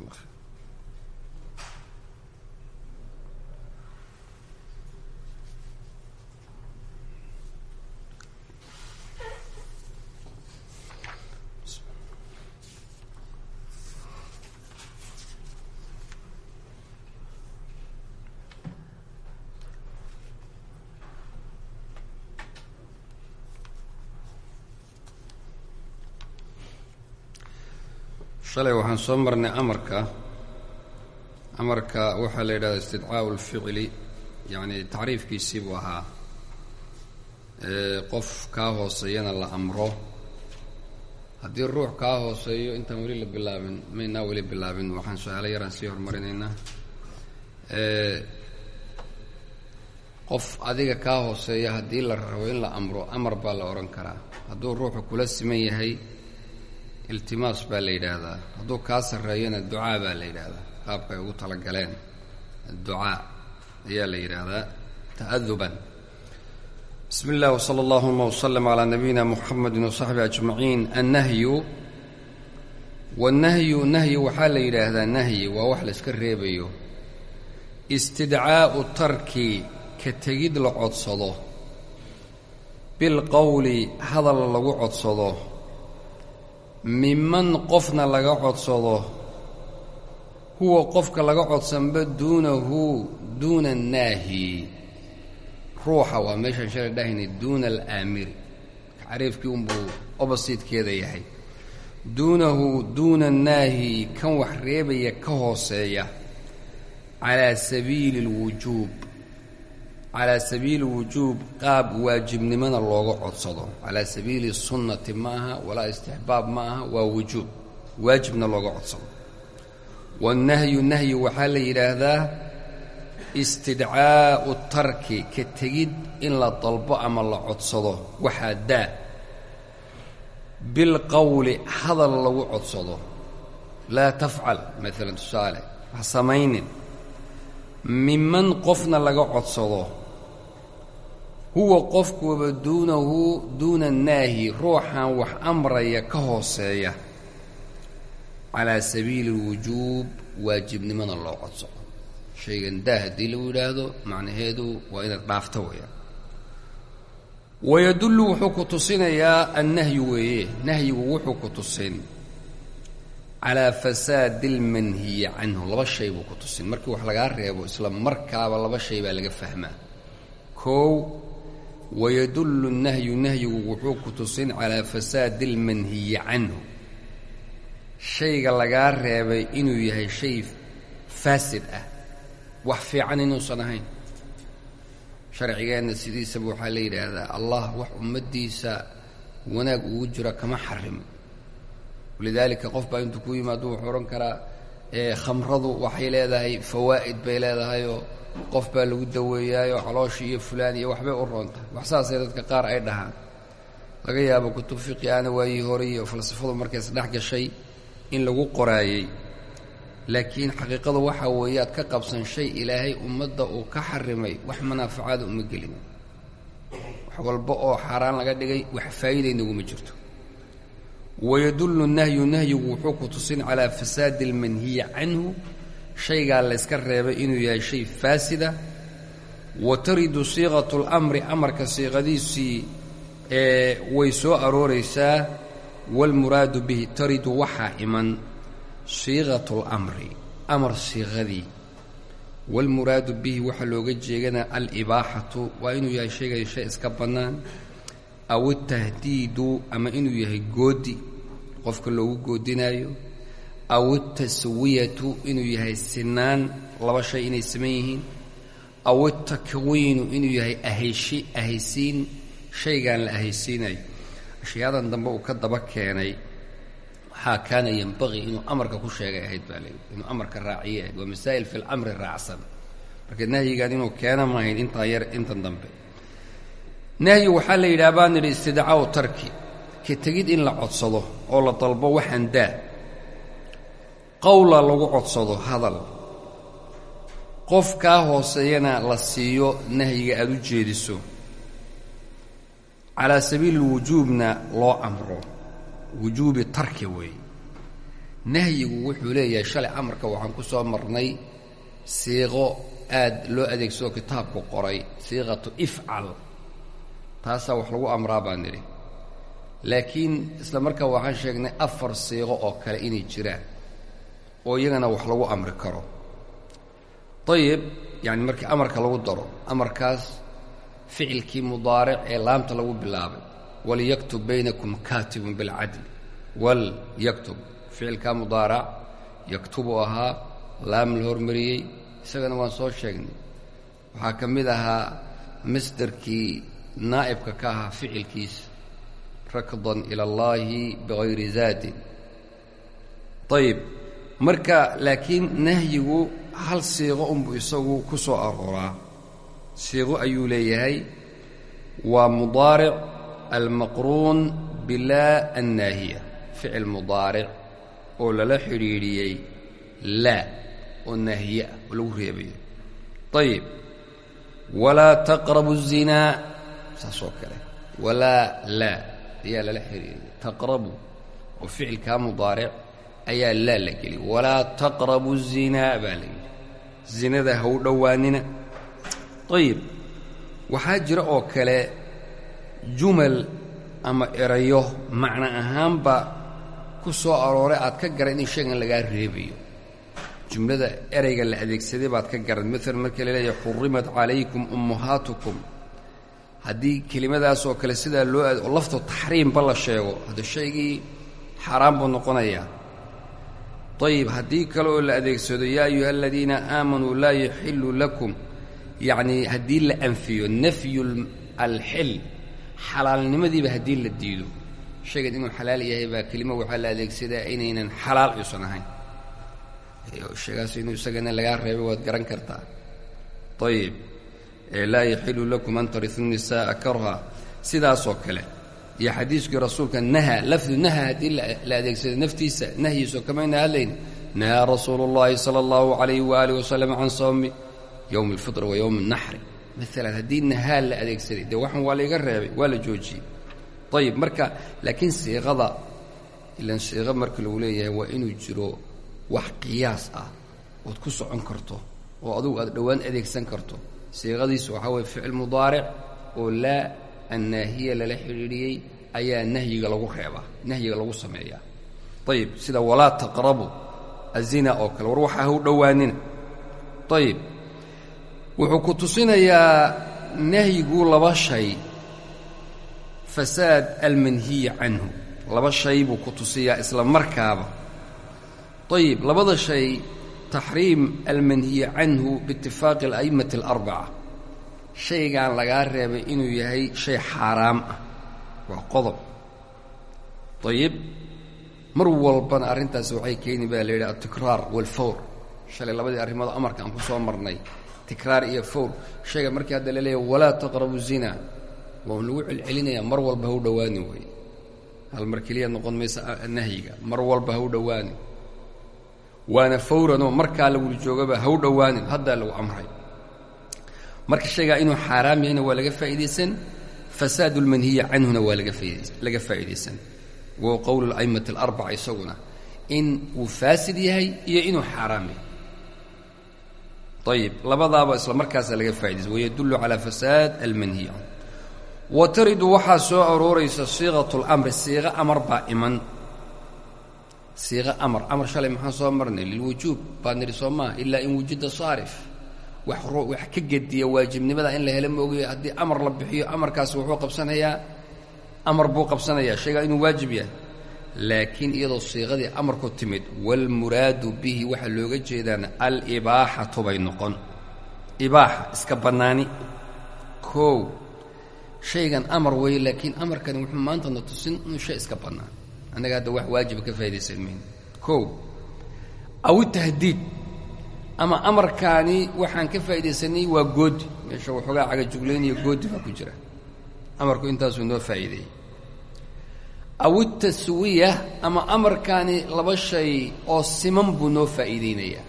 allah shalay waxaan soo marnay amarka. Amarka waxaa la yidhahda istidcaau اlficli yacni tacriifkiisii buu ahaa. Qof kaa hooseeyana la amro. Haddii ruux kaa hooseeyo intaan weli la bilaabin maynaa weli bilaabin waxaan su'aalo yaraan sii horumarinaynaa qof adiga kaa hooseeya haddii la rabo in la amro amar baa la odhan karaa. Hadduu ruuxu kula siman yahay iltimaas baa la yidhaahdaa. Hadduu kaa sarreeyana ducaa baa la yidhaahdaa. Qaabka ay ugu talagaleen ducaa ayaa la yidhaahdaa ta'aduban. Bismi illah wsala allahuma wslm calaa nabiyina muxamadi wasaxbi ajmaciin. Annahyu wanahyu nahyi waxaa la yidhaahdaa nahyi waa wax layska reebayo. Istidcaa'u tarki ka tegid la codsado. Bilqowli hadal lagu codsado miman qofna laga codsado huwa qofka laga codsanba duunahu duuna annaahi ruuxa waa meeshaan shalay dhahaynay duuna alaamiri tacriifkii unbuu obositkeeda yahay. Duunahu duuna annaahi kan wax reebaya ka hooseeya. Calaa sabiili alwujuub calaa sabiili wujuub qaab waajibnimana looga codsado calaa sabiili sunnati ma aha walaa istixbaab ma aha waa wujuub waajibna looga codsado wannahyu nahyi waxaa la yidhaahdaa istidcaa'u tarki ka tegid in la dalbo ama la codsado waxaa daa bilqowli hadal lagu codsado laa tafcal maalan tusaale ha samaynin miman qofna laga codsado huwa qofkuba duunahu duuna annaahi ruuxan wax amraya ka hooseeya. Calaa sabiili alwujuub waajibnimana loo codsado shaygan daa haddii lagu yidhaahdo macnaheedu waa inaad dhaafto weeyaan wayadullu wuxuu ku tusinayaa annahyu weeye nahyigu wuxuu ku tusin. Calaa fasaadi almanhiyi canhu laba shay buu ku tusin. Markii wax lagaa reebo isla markaaba laba shay baa laga fahmaa. Koow wayadullu nahyu nahyigu wuxuu ku tusin calaa fasaadi almanhiyi canhu shayga lagaa reebay inuu yahay shay faasid ah wax fiican inuusan ahayn sharcigeenna sidiisaba waxaa la yidhaahdaa allah wax ummaddiisa wanaag ugu jira kama xarimo walidaalika qof baa intuu ku yimaado wuxuu odhan karaa khamradu waxay leedahay fawaa'id bay leedahayoo qof baa lagu daweeyaayoo calooshii iyo fulaan iyo waxbay u roontahay wax saasay dadka qaar ay dhahaan. Laga yaabo kutub fiqi aana waayii hore iyo falsafadu markays dhex gashay in lagu qoraayey. Laakiin xaqiiqadu waxaa weeye aad ka qabsan shay ilaahay ummadda uu ka xarimay wax manaafacaada uma gelin. Wax walba oo xaaraan laga dhigay wax faa'iidaynaguma jirto. Wayadullu nahyu nahyigu wuxuu ku tusin calaa fasaadi almanhiyi canhu shaygaa layska reebay inuu yahay shay faasida. Wa taridu siiqatu اlamri amarka siiqadiisii ee way soo arooraysaa. Waalmuraadu bihi taridu waxaa iman siiqatu اlamri amar siiqadii waalmuraadu bihi waxaa looga jeeganaa alibaaxatu waa inuu yahay shaygay shay iska bannaan. Aw altahdiidu ama inuu yahay goodi qofka loogu goodinaayo aw altaswiyatu inuu yahay sinaan laba shay inay saman yihiin aw altakwiinu inuu yahay ahayshi ahaysiin shaygaan la ahaysiinayo ashyaadan dambe uu ka daba keenay waxaa kaana yembaqii inuu amarka ku sheegay ahayd baa leeyi inuu amarka raaciye ahayd waa masaa'il fi lamri raacsan marka nahyigan inuu keena maahayn intaa yar intan dambe nahyi waxaa la yidhaha baan nidhi istidcaau tarki ka tegid in la codsado oo la dalbo waxaan daa qowla lagu codsado hadal. Qof kaa hooseeyana la siiyo nahyiga aada u jeediso. Calaa sabiili lwujuubna loo amro. Wujuubi tarki weeye nahyigu wuxuu leeyahay shalay amarka waxaan ku soo marnay. Siiqo aad loo adeegsado kitaabku qoray. Siiqatu ifcal. Taasaa wax lagu amraa baan nidhi. Laakiin isla markaa waxaan sheegnay afar siiqo oo kale inay jiraan oo iyagana wax lagu amri karo. Ayib yacani markii amarka lagu daro amarkaas ficilkii mudaaric ee laamta lagu bilaabay. Walyaktub baynakum kaatibun wal yaktub ficilkaa mudaarac yaktubu ahaa laam la hormariyey. Isagana waan soo sheegnay. Waxaa ka mid ahaa masderkii naa'ibka ka ahaa ficilkiisa rakdan ila allaahi bigayri zaadin. Ayib marka laakiin nahyigu hal siiqo unbuu isagu ku soo arooraa. Siiqo ayuu leeyahay. Waa mudaaric almaqruun bilaa annaahiya. Ficil mudaaric oo lala xidhiidhiyey laa oo naahiye ah oo lagu reebayo. Ayib walaa taqrabu الzinaa saas oo kale. Walaa laa ayaa lala xidhiidhiyey taqrabu oo ficilkaa mudaaric ayaa laa la geliyay. Walaa taqrabu الzinaa baa la zinada ha u dhowaanina. Ayib waxaa jira oo kale jumal ama erayo macno ahaanba ku soo arooray aad ka garan in shaygan lagaa reebayo. Jumlada ereyga la adeegsaday baad ka garan. Maalan markii la leeyahay xurimat calaykum ummahaatukum haddii kelimadaas oo kale sidaa loo ad oo lafto taxriimba la sheego. Hadda shaygii xaaraan buu noqonayaa ayib haddii kale oo la adeegsado yaa ayuha aladiina aamanuu laa yaxillu lakum. Yacnii haddii la anfiyo nafyu alxil xalaalnimadiiba haddii la diido. Shaygan inuu xalaal yahay baa kelimo waxaa la adeegsadaa inaynan xalaal aysan ahayn. Sheegaas inuu isagana lagaa reebay waad garan kartaa. Ayib laa yaxilu lakum an tarisu nisaaa karha sidaasoo kale iyo xadiiskii rasuulka naha lafdu naha haddii la adeegsado naftiisa nahyiisoo kamayna hadlayn nahaa rasuulu اllahi salى اllahu عalayh waaalih wasalam can sawmi yowm اlfitr wa yowm اnaxri maalan haddii nahaa la adeegsaday dee waxan waa layga reebay waa la joojiyey ayib marka laakiin siiqada ilan siiqa marka lagu leeyahay waa inuu jiro wax qiyaas ah ood ku socon karto oo adugu aad dhowaan adeegsan karto siiqadiisu waxaa weye ficil mudaaric oo laa annaahiya lala xidhiidhiyey ayaa nahyiga lagu reebaa nahyiga lagu sameeyaa ayib sida walaa taqrabu azina oo kale war waxaa ha u dhowaanina ayib wuxuu ku tusinayaa nahyigu laba shay fasaad almanhiyi canhu laba shay buu ku tusiyaa isla markaaba ayib labada shay taxriim almanhiyi canhu biitifaaqi ala'immati alarbaca shaygan lagaa reebay inuu yahay shay xaaraam ah. Waa qodob. Ayib mar walbana arrintaasi waxay keeni baa la yidhi altikraar waalfawr shalay labadii arrimood amarka aan ku soo marnay. Tikraar iyo fawr. Shayga markii hadda la leeyahay walaa taqrabu zina. Waa lagu celcelinayaa mar walba ha u dhowaani wey hal mar keliya noqon maysa nahyiga. Mar walba ha u dhowaani waana fawranoo markaa laguli joogaba ha u dhowaanin haddaa lagu amray marka shaygaa inuu xaaraam yahayna waa laga faa'iidaysan fasaad ulmanhiya canhuna waa laga faa'iidaysan. Wa qowlu ala'immati alarbaca isaguna in uu faasid yahay iyo inuu xaaraam yahay. Ayib labadaaba isla markaasaa laga faaidaysa wayadullu calaa fasaad almanhiy can wa taridu waxaa soo arooraysa siiqat اlamri siiqo amar baa iman. Siiqo amar amar shalay maxaan soo marnay? Lilwujuub baa nidhi soo maaha ilaa in wujida saarif wax wax ka gediya waajibnimada in la helo moogayo haddii amar la bixiyo amarkaasi wuxuu qabsanayaa amar buu qabsanayaa. Shaygaa inuu waajib yahay. Laakiin iyadoo siiqadii amarku timid waalmuraadu bihi waxaa looga jeedaan alibaaxatu bay noqon. Ibaaxa iska bannaani. Koow shaygan amar weeye laakiin amarkani wuxuu maantana tusin inuu shay iska bannaan annaga hadda wax waajiba ka faa'idaysan mayno koow aw tahdiid ama amarkaani waxaan ka faa'iidaysanay waa goodi. Meesha waxoogaa cagajuglaynaya goodi baa ku jira. Amarku intaasuu noo faa'iideeyey aw itaswiya ama amarkaani laba shay oo siman buu noo faa'iideynayaa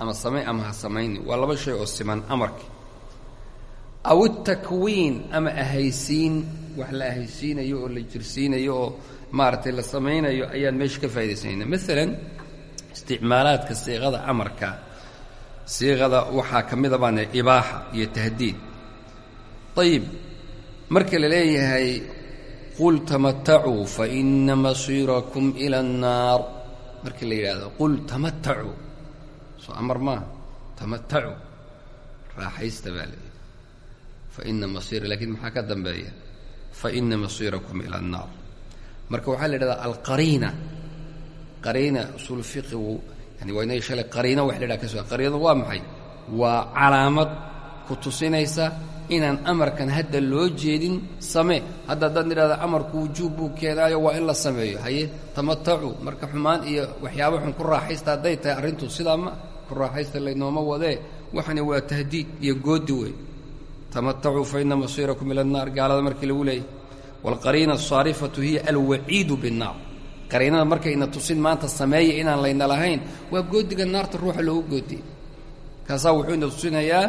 ama samay ama ha samayni waa laba shay oo siman amarki aw itakwiin ama ahaysiin wax la ahaysiinayo oo la jirsiinayo oo maaragtay la samaynayo ayaan meesha ka faa'idaysanaynaa maalan isticmaalaadka siiqada amarka. Siiqada waxaa ka mida baan ibaaxa iyo tahdiid. Ayib marka la leeyahay qul tamatacuu faina masiirakum ila annaar. Marka la yidhahdo qul tamatacuu soo amar maaha tamatacuu raaxaysta baa la yidhi. Faina masiira lakiin maxaa ka dambeeya? Faina masiirakum ila annaar. Marka waxaa la yidhahdaa alqariina qariina usuul fiqigu yani waa inay shalay qariino wax la yidhaha ka waa maxay? Waa calaamad ku tusinaysa inaan amarkan hadda loo jeedin samee. Hadda haddaad nidhahda amarku wujuub buu keenaayo waa in la sameeyo. Haye tamatacu marka xumaan iyo waxyaaba xun ku raaxaysta hadday tahay arrintu sidaa ma ku raaxaysta laynooma wadee. Waxani waa tahdiid iyo goodi wey tamatacuu fa ina masiirakum ila annaar gaalada markii lagu leeyay. Waalqariina asaarifatu hiya alwaciidu binnaar qariinada markayna tusin maanta sameeya inaan layna lahayn. Waa goodiga naarta ruuxa loogu goodiyey kaasaa wuxuu ina tusinayaa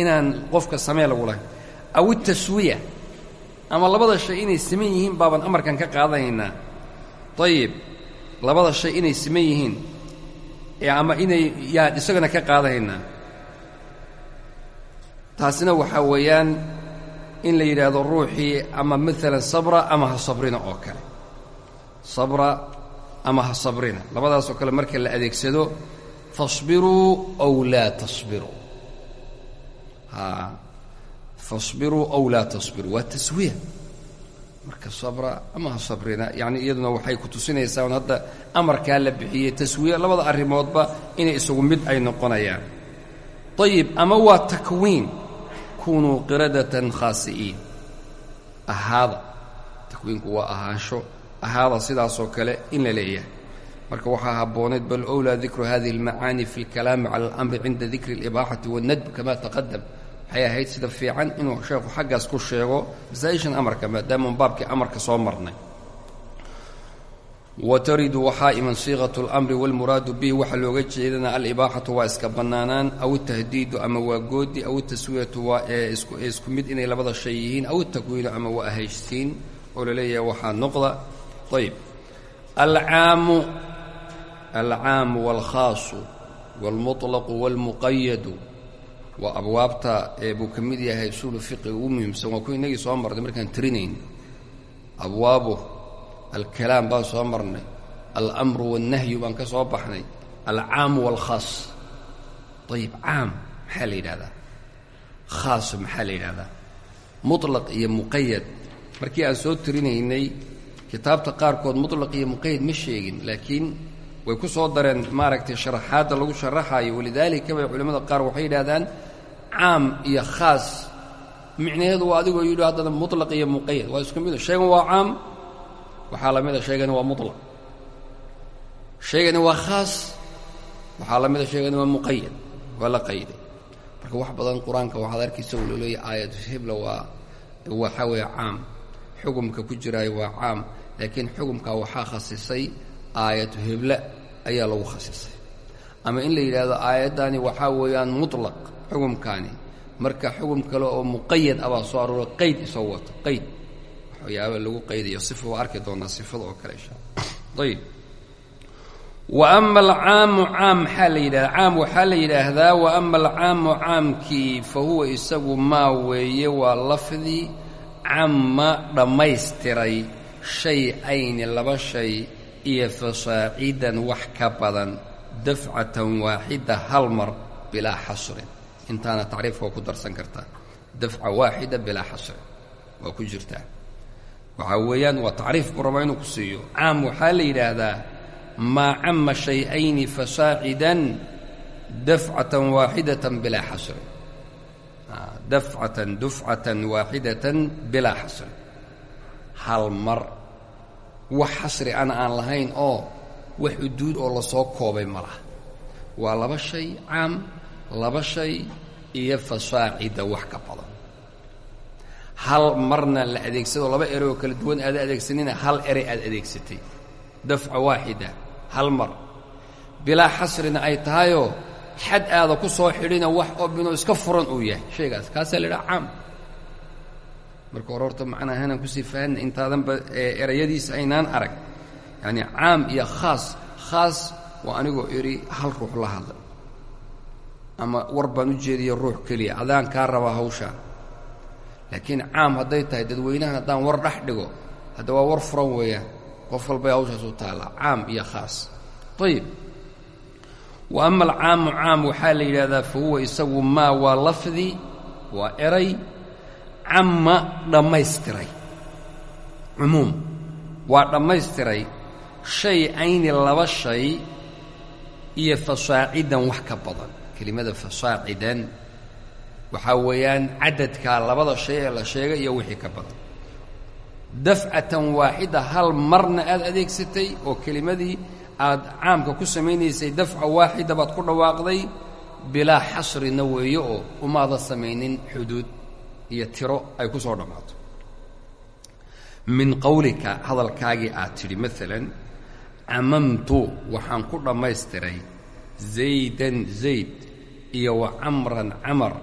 inaan qofka samee lagu lahayn. Aw itaswiya ama labada shay inay siman yihiin baaban amarkan ka qaadanaynaa ayib labada shay inay siman yihiin. Ama inay yaan isagana ka qaadanaynaa taasina waxaa weeyaan in la yidhaahdo ruuxii ama maalan sabra ama ha sabrina oo kale sabra ama ha sabrina. Labadaasoo kale marka la adeegsado fasbiruu aw laa tasbiruu fasbiruu aw laa tasbiruu waa taswiya marka sabra ama sabrina yacni iyaduna waxay ku tusinaysaa un hadda amarkaa la bixiyey taswiya labada arrimoodba inay isagu mid ay noqonayaan. Ayib ama waa takwiin. Kunuu qiradatan khaasi'iin. Ahaada. Takwiinku waa ahaansho ahaada sidaasoo kale in la leeyahay marka waxaa habboonayd bal owlaa dikru hadihi almacaani fi اlkalaami cala alamri cinda dikri اlibaaxati waاnnadb kama taqadam waxay ahayd sida fiican inuu sheekhu xaggaas ku sheego masaa-ishan amarka maadaama baabkii amarka soo marnay wataridu waxaa iman siiqaة اlamri wاlmuraadu bihi waxaa looga jeedana alibaaxatu waa iska bannaanaan aw itahdiidu ama waa goodi aw itaswiyatu waa isku mid inay labada shay yihiin aw itakwiinu ama waa ahaysiin oo la leeyahay waxaa noqda ayb alcaamu alcaamu wاlkhaasu wاlmuطlaqu wاlmuqayadu waa abwaabta ee buu ka mid yahay usuulu fiqiga ugu muhiimsan waa kuwa inagii soo marnay markaan tirinayn abwaabu alkalaam baan soo marnay alamru wاlnahyu baan ka soo baxnay alcaamu wاlkhaas ayib caam maxaa la yidhahdaa khaas maxaa la yidhahdaa muطlaq iyo muqayad markii aan soo tirinaynay kitaabta qaarkood muطlaq iyo muqayad ma sheegin laakiin way ku soo dareen maaragtay sharaxaadda lagu sharaxaayo walidaalika bay culimmada qaar waxay yidhahdaan caam iyo khaas micnaheedu waa adigoo yidhi haddana muطlaq iyo muqayad waa isku mid shaygan waa caam waxaa la mida shaygani waa muطlaq shaygani waa khaas waxaa la mida shaygani waa muqayad waa la qayday marka wax badan qur-aanka waxaad arkaysa u looleeya aayatu hibla waa waxaa weeye caam xugumka ku jiraayo waa caam laakiin xugumkaa waxaa khasisay aayatu hebla ayaa lagu khasisay. Ama in la yidhaahdo aayaddani waxaa weeyaan muطlaq xugumkaani. Marka xugum kale oo muqayad abaa soo aroora qayd isoo wato qayd. Waxyaaba lagu qaydayo sifa waa arki doonaa sifada oo kale insha ayib. Wa ama alcaamu caam maxaa la yidhahdaa caam waxaa la yidhaahdaa wa ama alcaamu caamkii fa huwa isagu maa weeye waa lafdi camma dhammaystiray shay ayni laba shay iyo fasaacidan wax ka badan dafcatan waaxida hal mar bilaa xasrin intaana tacriifka ku darsan kartaa. Dafca waaxida bilaa xasrin waa ku jirtaa. Waxaa weeyaan waa tacriif buu rabaa inuu ku siiyo. Caam waxaa la yidhaahdaa maa cama shay-ayni fasaacidan dafcatan waaxidatan bilaa xasrin dafcatan dufcatan waaxidatan bilaa xasrin hal mar wax xasri ana aan lahayn oo wax uduud oo la soo koobay ma laha waa laba shay caam laba shay iyo fasaacida wax ka badan hal marna la adeegsado laba erey oo kala duwan aada adeegsanina hal erey aad adeegsatay dafca waaxida hal mar bilaa xasrina ay tahayoo xad aada ku soo xidhina wax oo iska furan uu yahay. Shaygaas kaasaa la idhaha caam. Marka hore horta macnaa hanaan ku sii fahanna intaadanba erayadiisa aynaan arag. Yacni caam iyo khaas khaas waa anigoo idhi hal ruux la hadla. Ama war baan u jeediya ruux keliya adaan kaa rabaa hawshaa laakiin caam hadday tahay dadweynahan haddaan war dhex dhigo hadda waa war furan weeyaan qof walbay hawshaas u taallaa. Caam iyo khaas. Ayib wa ama alcaamu caam waxaa la yidhahdaa fa huwa isagu maa waa lafdi waa eray camma dhammaystiray. Cumuum waa dhammaystiray. Shay ayni laba shay iyo fasaacidan wax ka badan. Kelimada fasaacidan waxaa weeyaan cadadkaa labada shay ee la sheegay iyo wixii ka badan. Dafcatan waaxida hal marna aad adeegsatay oo kelimadii aad caamka ku samaynaysay dafca waaxida baad ku dhawaaqday bilaa xasrina weeye oo umaada samaynin xuduud iyo tiro ay ku soo dhammaato. Min qowlika hadalkaagii aad tidhi maalan camamtu waxaan ku dhammaystiray zaydan zayd iyo wa camran camar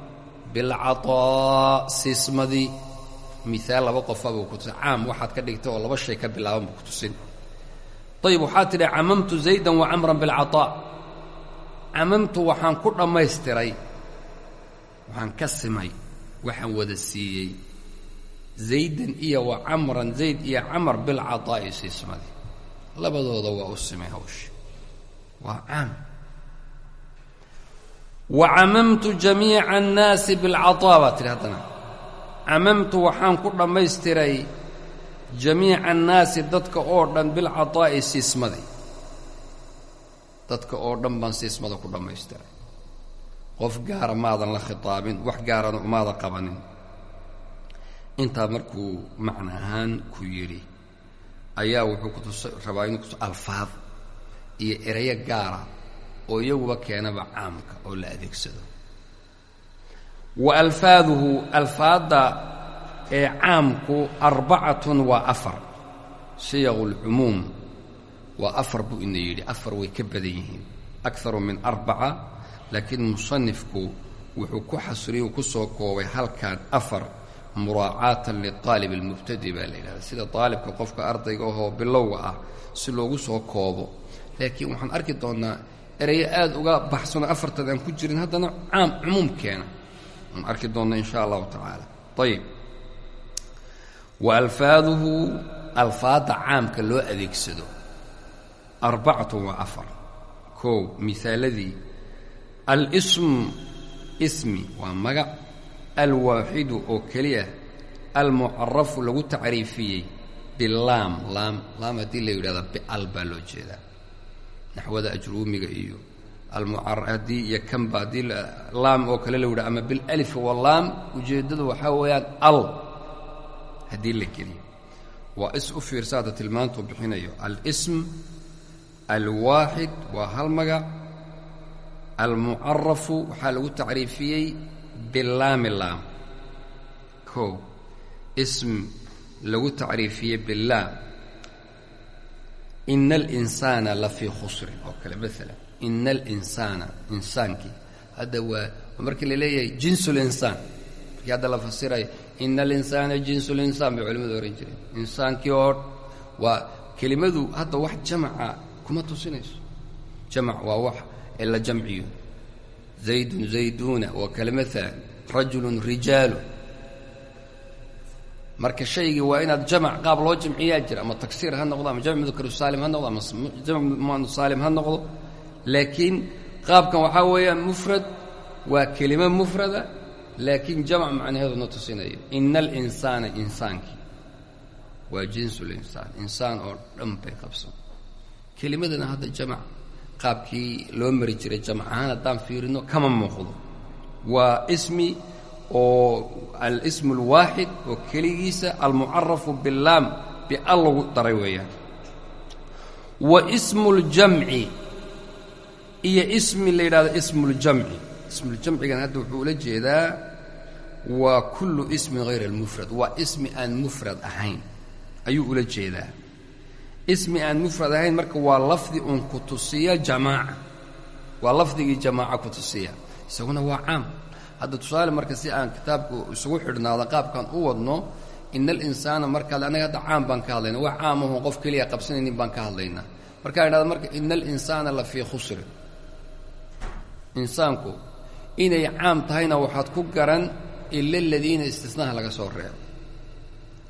bilcataa siismadii miaal laba qofa buu ku tusin. Caam waxaad ka dhigtay oo laba shay ka bilaaban buu ku tusin ayib waxaad tidhi camamtu zaydan wa camran bilcataa camamtu waxaan ku dhammaystiray waxaan ka simay waxaan wada siiyey. Zaydan iyo wa camran zayd iyo camar bilcataa'i siismadii labadooda waa u simay hawsha. Waa caam. Wa camamtu jamiica annaasi bilcataa baa tidhi haddana. Camamtu waxaan ku dhammaystiray jamiica annaasi dadka oo dhan bilcataa'i siismadii dadka oo dhan baan siismada ku dhammaystiray qof gaara maadan la khitaabin wax gaarana umaada qabanin. Intaa markuu macno ahaan ku yidhi ayaa wuxuu kutusa rabaa inuu kutuso alfaad iyo erayo gaara oo iyaguba keenaba caamka oo la adeegsado. Wa alfaaduhu alfaadda ee caamku arbacatun waa afar. Siyaqu lcumuum waa afar buu ina yidhi afar way ka badan yihiin akaru min arbaca laakiin musanifku wuxuu ku xasriyu ku soo koobay halkan afar muraacaatan liaalib almubtadi baa la yidhahda sida aalibka qofka ardayga ahoo bilowga ah si loogu soo koobo. Laakiin waxaan arki doonnaa erayo aad uga baxsanoo afartan aan ku jirin haddana caam cumuum keena waan arki doonnaa in sha allahu tacaala. Ayib wa alfaaduhu alfaadda caamka loo adeegsado arbacatun waa afar kow misaaladii alsm ismi waa magac alwaaxidu oo keliya almucarafu lagu tacriifiyey bilaam laam laam haddii la yidhahda bial baa loo jeedaa naxwada ajruumiga iyo almuhaddii iyo kanba haddii laam oo kale la yidhahdo ama bilalif walaam ujeeddadu waxaa weeyaan al haddii la geliyo. Waa is u fiirsa hadda tilmaantuu bixinayo. Alsm alwaaxid waa hal magac. Almucarafu waxaa lagu tacriifiyey bilaami laam. Ism lagu tacriifiyey bilaam. Ina alinsaana la fii khusrin oo kale maalan ina alinsaana insaankii. Hadda waa markii la leeyahay markii hadda la fasirayo ina alinsaana jinsu linsaan bay culimadu ohan jireen insaankii oo waa kelimadu hadda wax jamaca kuma tusinayso jamac waa wax la jamciyo zaydun zayduuna oo kale maalan rajulun rijaalu marka shaygii waa inaad jamac qaab loo jamciyaa jira ama taksiir ha noqdo ama jamc mudakar saalim ha noqdo ama jamc muanu saalim ha noqdo laakiin qaabkan waxaa weeyaan mufrad waa kelimo mufrada laakiin jamc macnaheedu na tusinayo ina alinsaana insaankii. Waa jinsu linsaan insaan oo dhan bay qabsan. Kelimadana hadda jamac qaabkii loo mari jiray jamc ahaan haddaan fiirino kama muuqdo. Waa ismi oo alismu alwaaxid oo keligiisa almucarafu bilaam bial lagu daray weeyaan. Wa ismu اljamci iyo ismi la yidhahdo ismu اljamci ismuljamcigan hadda wuxuu ula jeedaa waa kullu ismin hayr almufrad waa ismi aan mufrad ahayn ayuu ula jeedaa. Ismi aan mufrad ahayn marka waa lafdi uun ku tusiya jamaaca waa lafdigii jamaaca ku tusiya isaguna waa caam. Hadda tusaale marka si aan kitaabku isugu xidhnaado qaabkan u wadno ina alinsaana markaad anaga hadda caam baan ka hadlayna wax caamahon qof keliya qabsanaynin baan ka hadlaynaa markaa idhahda marka ina alinsaana la fii khusrin insaanku inay caam tahayna waxaad ku garan ila aladiina istisnaha laga soo reebo.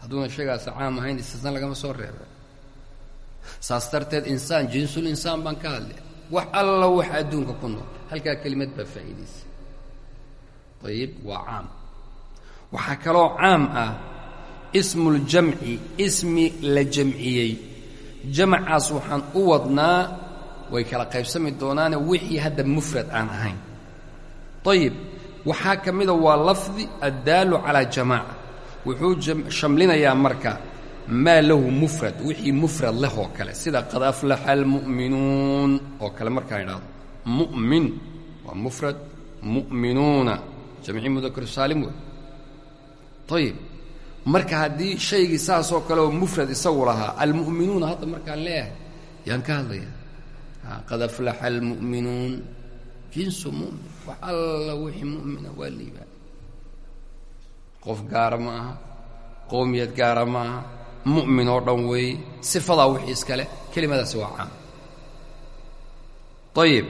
Hadduuna shaygaasi caam ahayn istisna lagama soo reeba saas darteed insaan jinsul insaan baan ka hadlay. Wax alla wax adduunka ku nool. Halkaa kelimad baa faa'iidaysa. Ayib waa caam. Waxaa kaloo caam ah ismuuljamci ismi la jamciyey. Jamacaas waxaan u wadnaa way kala qaybsami doonaane wixii hadda mufrad aan ahayn ayib waxaa ka mida waa lafdi addaalu calaa jamaaca. Wuxuu shamlinayaa marka maa lahu mufrad wixii mufrad leh oo kale sida qad aflaxa almu'minuun oo kale markaan idhahdo mu'min waa mufrad. Mu'minuuna jamci mudakar saalim wey ayib marka haddii shaygii saasoo kale oo mufrad isagu lahaa almu'minuuna hadda markaan leeyahay yaan ka hadlaya qad aflaxa almu'minuun jinsu mu'min wax alla wixii mu'mina waa liibaan qof gaara ma aha qowmiyad gaara ma aha mu'min oo dhan weeye sifadaa wixii iskale kelimadaasi waa caam ayib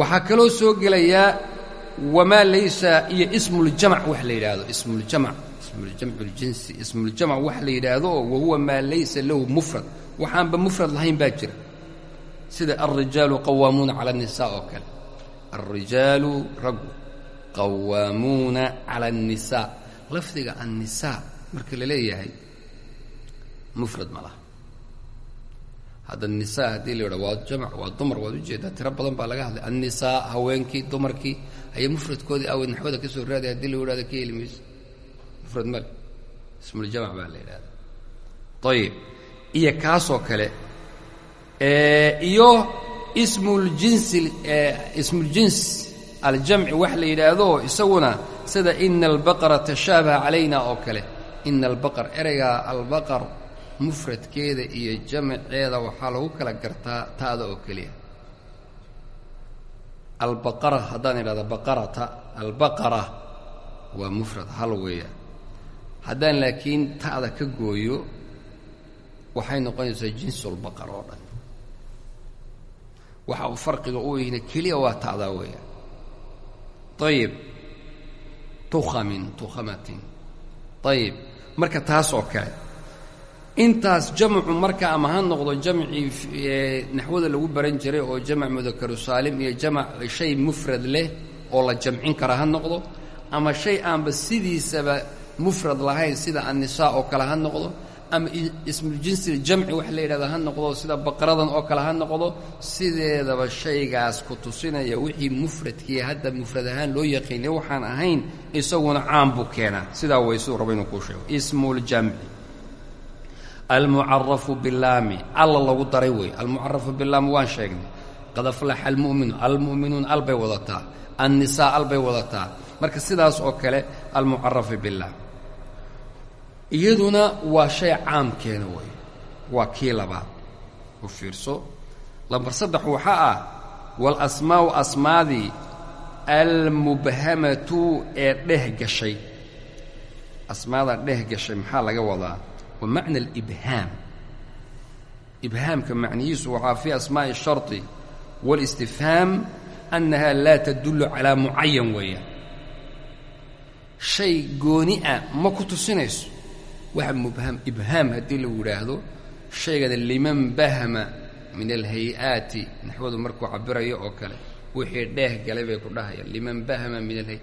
waxaa kaloo soo gelayaa wamaa laysa iyo ismuljamac wax la yidhaahdo ismuljamac ismuljamculjinsi ismuljamac wax la yidhaahdo wa huwa maa laysa lahu mufrad. Waxaanba mufrad lahayn baa jira. Sida alrijaalu qawaamuuna cala annisaa oo kale alrijaalu raggu qawaamuuna cala الnisaa lafdiga annisaa marka la leeyahay mufrad ma laha nisaa haddii la yidha waa dumar waad u jeedaa tiro badan laga hadlay annisaa haweenkii dumarkii ayay mufradkoodii awed naxwada ka soo raaday haddii la yidhahdo ka heli mufrad male ismuuljamac baa la yidhahda ayib iyo kaasoo kale iyo ismuuljins aljamci wax la yidhaahdo isaguna sida ina albaqara tashaabaha calayna oo kale. Ina albaqar ereygaa albaqar mufradkeeda iyo jamaceeda waxaa lagu kala gartaa ta'da oo keliya. Albaqara haddaan idhahdo baqarata albaqara waa mufrad hal weeya. Haddaan laakiin ta'da ka gooyo waxay noqonaysaa jinsulbaqar oo dhan waxa uu farqiga u yihina keliya waa ta'daa weeya ayib tukhamin tukhamatin. Ayib marka taas oo kale intaas jamcu marka ama ha noqdo jamcii naxwada lagu baran jiray oo jamc mudakaru saalim iyo jamc shay mufrad leh oo la jamcin kara ha noqdo ama shay aanba sidiisaba mufrad lahayn sida annisaa oo kale ha noqdo ama ismuljinsi jamci wax la yidhahdo ha noqdo sida baqaradan oo kale ha noqdo sideedaba shaygaas ku tusinaya wixii mufradkii hadda mufrad ahaan loo yaqiinay waxaan ahayn isaguna caan buu keenaa. Sidaa way siduu raba inuu kuu sheego. Ismuuljamci almucarafu bilaami alla lagu daray wey almucarafu bilaami waan sheegnay. Qad aflaxa almu'minu. Almu'minuun albay wadataa. Annisaa albay wadataa. Marka sidaas oo kale almucarafu bilaam iyaduna waa shay caam caamkeena wey waa kii labaad. U fiirso. Lambar saddex waxaa ah walasmaa'u asmaadii almubhamatu ee dheh gashay. Asmaada dheh gashay maxaa laga wadaa? Wa macna alibhaam. Ibhaamka macnihiisu waxaa fii asmaa'i sharطi wاlistifhaam annaha laa tadullu calaa mucayan weeyaan. Shay gooni ah ma ku tusinayso waxa mubham ibhaam haddii lagu yidhaahdo shaygana liman bahama min alhay-aati naxwadu markuu cabirayo oo kale wixii dheeh galay bay ku dhahayaan liman bahama min alhay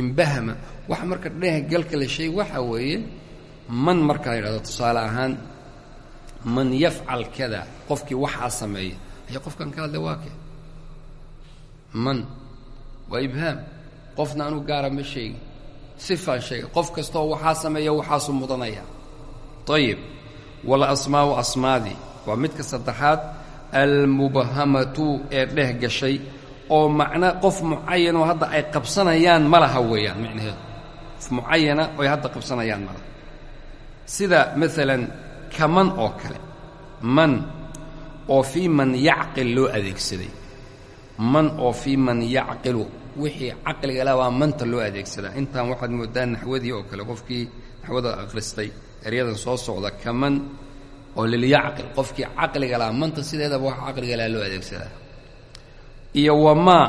inbahama waxa marka dheeh galka la sheeg waxa weeye man markaa yidhahdo tusaale ahaan man yafcal kada qofkii waxaa sameeya ayaa qofkan ka hadlay waa kee? Man waa ibhaam qofna anuu gaara ma sheegi sifaan sheega qof kastoo waxaa sameeya waxaasuu mudanaya ayib walasmaa'u asmaadii waa midka saddexaad almubhamatu ee dheh gashay oo macna qof mucayanoo hadda ay qabsanayaan ma laha weeyaan micnaheedu. Qof mucayana oy hadda qabsanayaan ma laha. Sida maalan ka man oo kale. Man oo fii man yacqil loo adeegsaday. Man oo fii man yacqilu wixii caqliga leh waa manta loo adeegsadaa intaan waxaad mooddaa naxwadii oo kale qofkii naxwada akhristay eryadan soo socda kaman oo lilyacqil qofkii caqliga lahaa manta sideedaba wax caqliga lahaa loo adeegsadaa iyo wamaa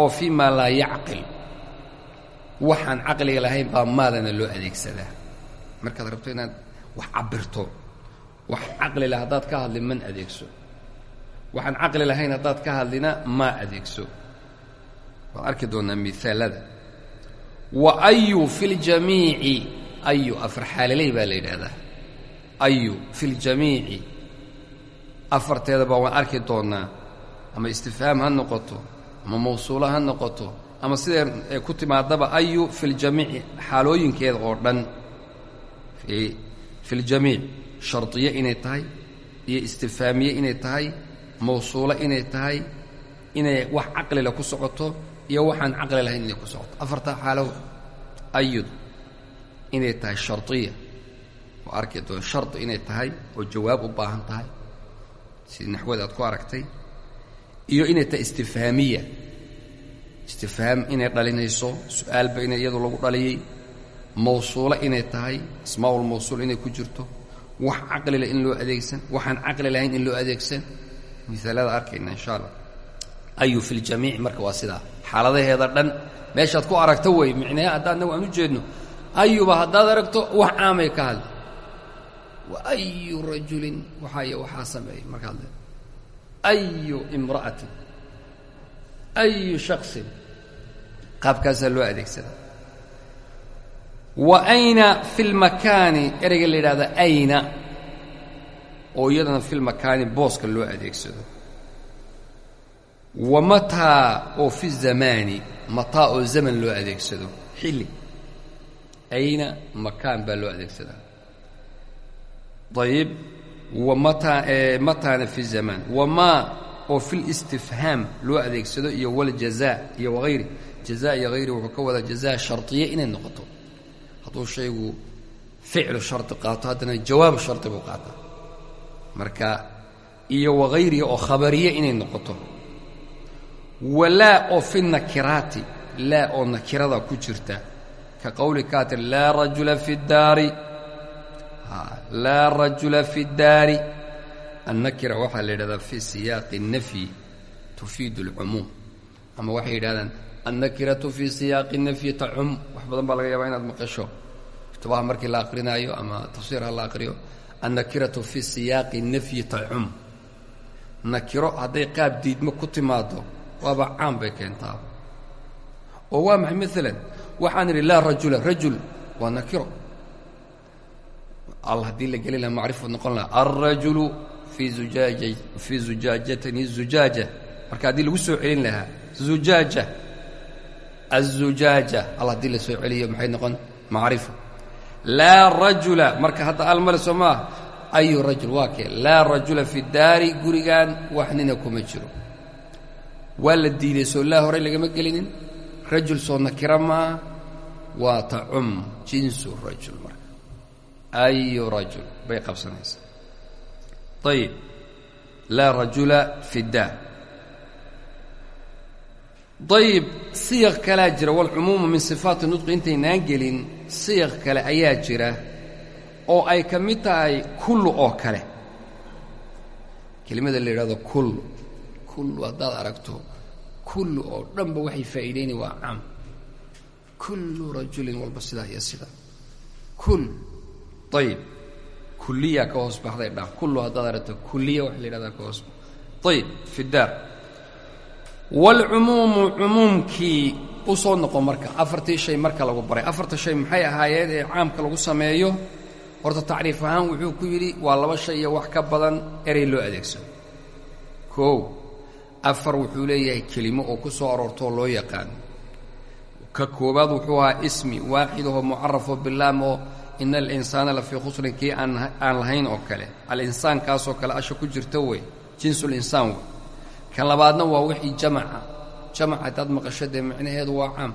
oo fii maa laa yacqil waxaan caqliga lahayn baa maadana loo adeegsadaa markaad rabto inaad wax cabirto wax caqli lah haddaad ka hadli man adeegso. Waxaan caqli lahayn haddaad ka hadlina maa adeegso waan arki doonnaa miaalada wa ayu fi ljamiici ayu afar xaalaley baa la yidhaahdaa. Ayu fi ljamiici afarteedaba waan arki doonnaa ama istifhaam ha noqoto ama mawsuulo ha noqoto ama sidee ku timaadaba ayu fi ljamiici xaalooyinkeeda oo dhan. Fi ljamiic shardiye inay tahay iyo istifhaamiye inay tahay mawsuulo inay tahay inay wax caqlila ku socoto iyo waxaan caqli lahayn inay ku socoto. Afartaa xaalow ayud inay tahay shardiya oo arki doon shardi inay tahay oo jawaab u baahan tahay. Sidii naxwada aad ku aragtay. Iyo inay tahay istifhaamiya. Istifhaam inay dhalinayso su'aalba inay iyadu lagu dhaliyey mawsuulo inay tahay asmaa'ul mawsuul inay ku jirto. Wax caqlila in loo adeegsan waxaan caqli lahayn in loo adeegsan. Miaalada arkayna insha allah. Ayu fi ljamiic marka waa sidaa xaaladaheeda dhan. Meeshaad ku aragto wey micnee haddaadna waan u jeedno. Ayuba haddaad aragto wax caamay ka hadli. Wa ayu rajulin waxaay waxaa sameeyey markaad le ayu imra'atin. Ayu shaksin qaabkaasaa loo adeegsadaa. Wa ayna fi lmakaani ereyga la yidhahda ayna. Oo iyadana fi lmakaani booska loo adeegsado wa mataa oo fi zamaani? Mataa oo zaman loo adeegsado. Xilli. Ayna makaan baa loo adeegsadaa. Ayib wa mataa mataana fi zamaan. Wamaa oo fi listifhaam loo adeegsado iyo waljazaa iyo wahayri jazaa iyo hayri wuxuu ka wadaa jazaa shardiye inay noqoto. Hadduu shaygu ficlu shardi qaato haddana jawaabu shardi buu qaataa. Marka iyo wahayrihi oo khabariye inay noqoto walaa oo fi nakiraati laa oo nakirada ku jirta ka qowli kaatir laa rajula fi daari laa rajula fi daari annakira waxaa la yidhahdaa fi siyaaqi nafyi tufiidu alcumuum ama waxay yidhahdaan annakiratu fii siyaaqi nafyi tacum wax badan baa laga yaaba inaad maqasho kutubaha markii la aqrinaayo ama tafsiirha la aqriyo annakiratu fi siyaaqi nafyi tacum nakiro hadday qaab diidmo ku timaaddo waaba caan bay keentaa. Oo waa maxay? Maalan waxaan idhi laa rajula rajul waa nakiro. Al haddii la geli laha macrifu noqon laha alrajulu fii zujaaja fii zujaajatin zujaaja. Marka haddii lagu soo celin lahaa zujaaja azujaaja al haddii la soo celiyo maxay noqon? Macrifo. Laa rajula marka hadda almale soo maaha. Ayu rajul waa kee? Laa rajula fi daari gurigan wax nina kuma jiro waa la diiday soo laa horey lagama gelinin? Rajul soo nakira maa? Waa tacum jinsu rajul marka. Ayu rajul bay qabsanaysaa ayib laa rajula fi daar ayib siyaq kalaa jira. Walcumuumu min sifaati nudqi intaynaan gelin siyaq kale ayaa jira oo ay ka mid tahay kullu oo kale. Kelimada la yidhahdo kullu. Kullu haddaad aragto kullu oo dhanba waxay faa'iidayni waa. Caam kullu rajulin walba sidaa iyo sidaa. Kull ayib kulliya ka hoos baxday dha kullu haddaad aragto kulliya waxa la yidhahdaa ka hoos ayib fi daar waalcumuumu cumuumkii u soo noqon marka. Afartii shay marka lagu baray. Afarta shay maxay ahaayeen ee caamka lagu sameeyo? Horta tacriif ahaan wuxuu ku yidhi waa laba shay iyo wax ka badan erey loo adeegsado koow afar wuxuu leeyahay kelimo oo ku soo aroortoo loo yaqaano ka koowaad wuxuu ahaa ismi waaxidahoo mucarafoo bilaam oo ina alinsaana la fii khusrin kii aan lahayn oo kale. Alinsaan kaasoo kale asha ku jirta wey jinsulinsaan wey. Kan labaadna waa wixii jamaca. Jamac haddaad maqasho dee micnaheedu waa caam.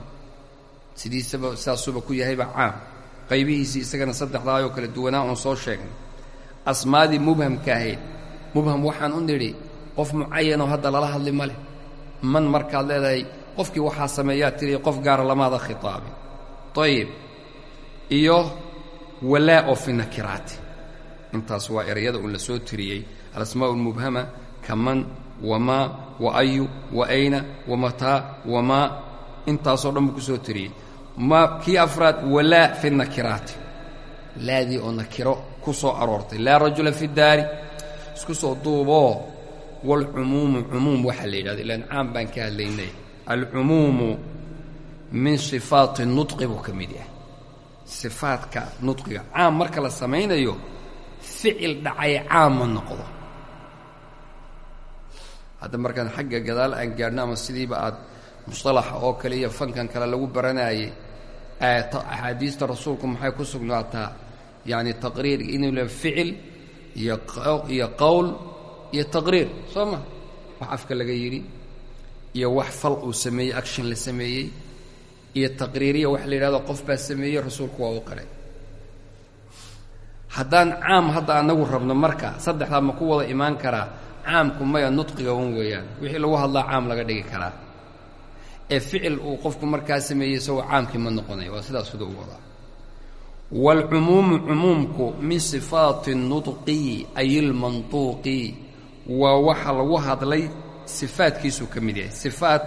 Sidiisaba saasuba ku yahayba caam. Qaybihiisii isagana saddexdaayoo kala duwanaa oon soo sheegnay. Asmaadii mubhamka ahayd. Mubham waxaan u nidhi qof mucayanoo hadda lala hadli ma leh. Man markaad leedahay qofkii waxaa sameeyaa tiri qof gaara lamaada khitaabin ayib iyo walaa oo fi nakiraati. Intaas waa erayada uun la soo tiriyey alasmaa اlmubhama kaman wamaa wa ayu wa ayna wamataa wamaa intaasoo dhan buu ku soo tiriyey. Ma kii afraad walaa fi nakiraati. Laadii oo nakiro ku soo aroortay. Laa rajula fi daari. Isku soo duuboo waalcumuumu cumuum waxaa la yidhahda ilaan caam baan ka hadlaynay alcumuumu min sifaati nudqi buu ka mid yahay sifaadka nudqiga caam marka la samaynayo ficil dhacay caam ma noqdo hadda markaan xagga gadaal aan gaadhno ama sidiiba aad musطalaxa oo kale iyo fankan kale lagu baranaayey axaadiista rasuulku maxay ku sugnaataa yacni taqriir inuu le ficil iyo iyo qowl iyo taqriir soo ma? Wax afka laga yidhi iyo wax fal uu sameeyey action la sameeyey iyo taqriiriya wax la yidhahdo qof baa sameeyey rasuulku waa u qaray. Haddaan caam hadda anagu rabno marka saddexdaa ma ku wada imaan karaa caamku maya nudqiga un weeyaan. Wixii lagu hadlaa caam laga dhigi karaa. Ee ficil uu qofku markaa sameeyey isagoo caamkii ma noqonaya waa sidaas sida u wadaa waalcumuumu cumuumku min sifaati nudqi ay ilmantuuqi waa waxa lagu hadlay sifaadkiisuu ka mid yahay. Sifaat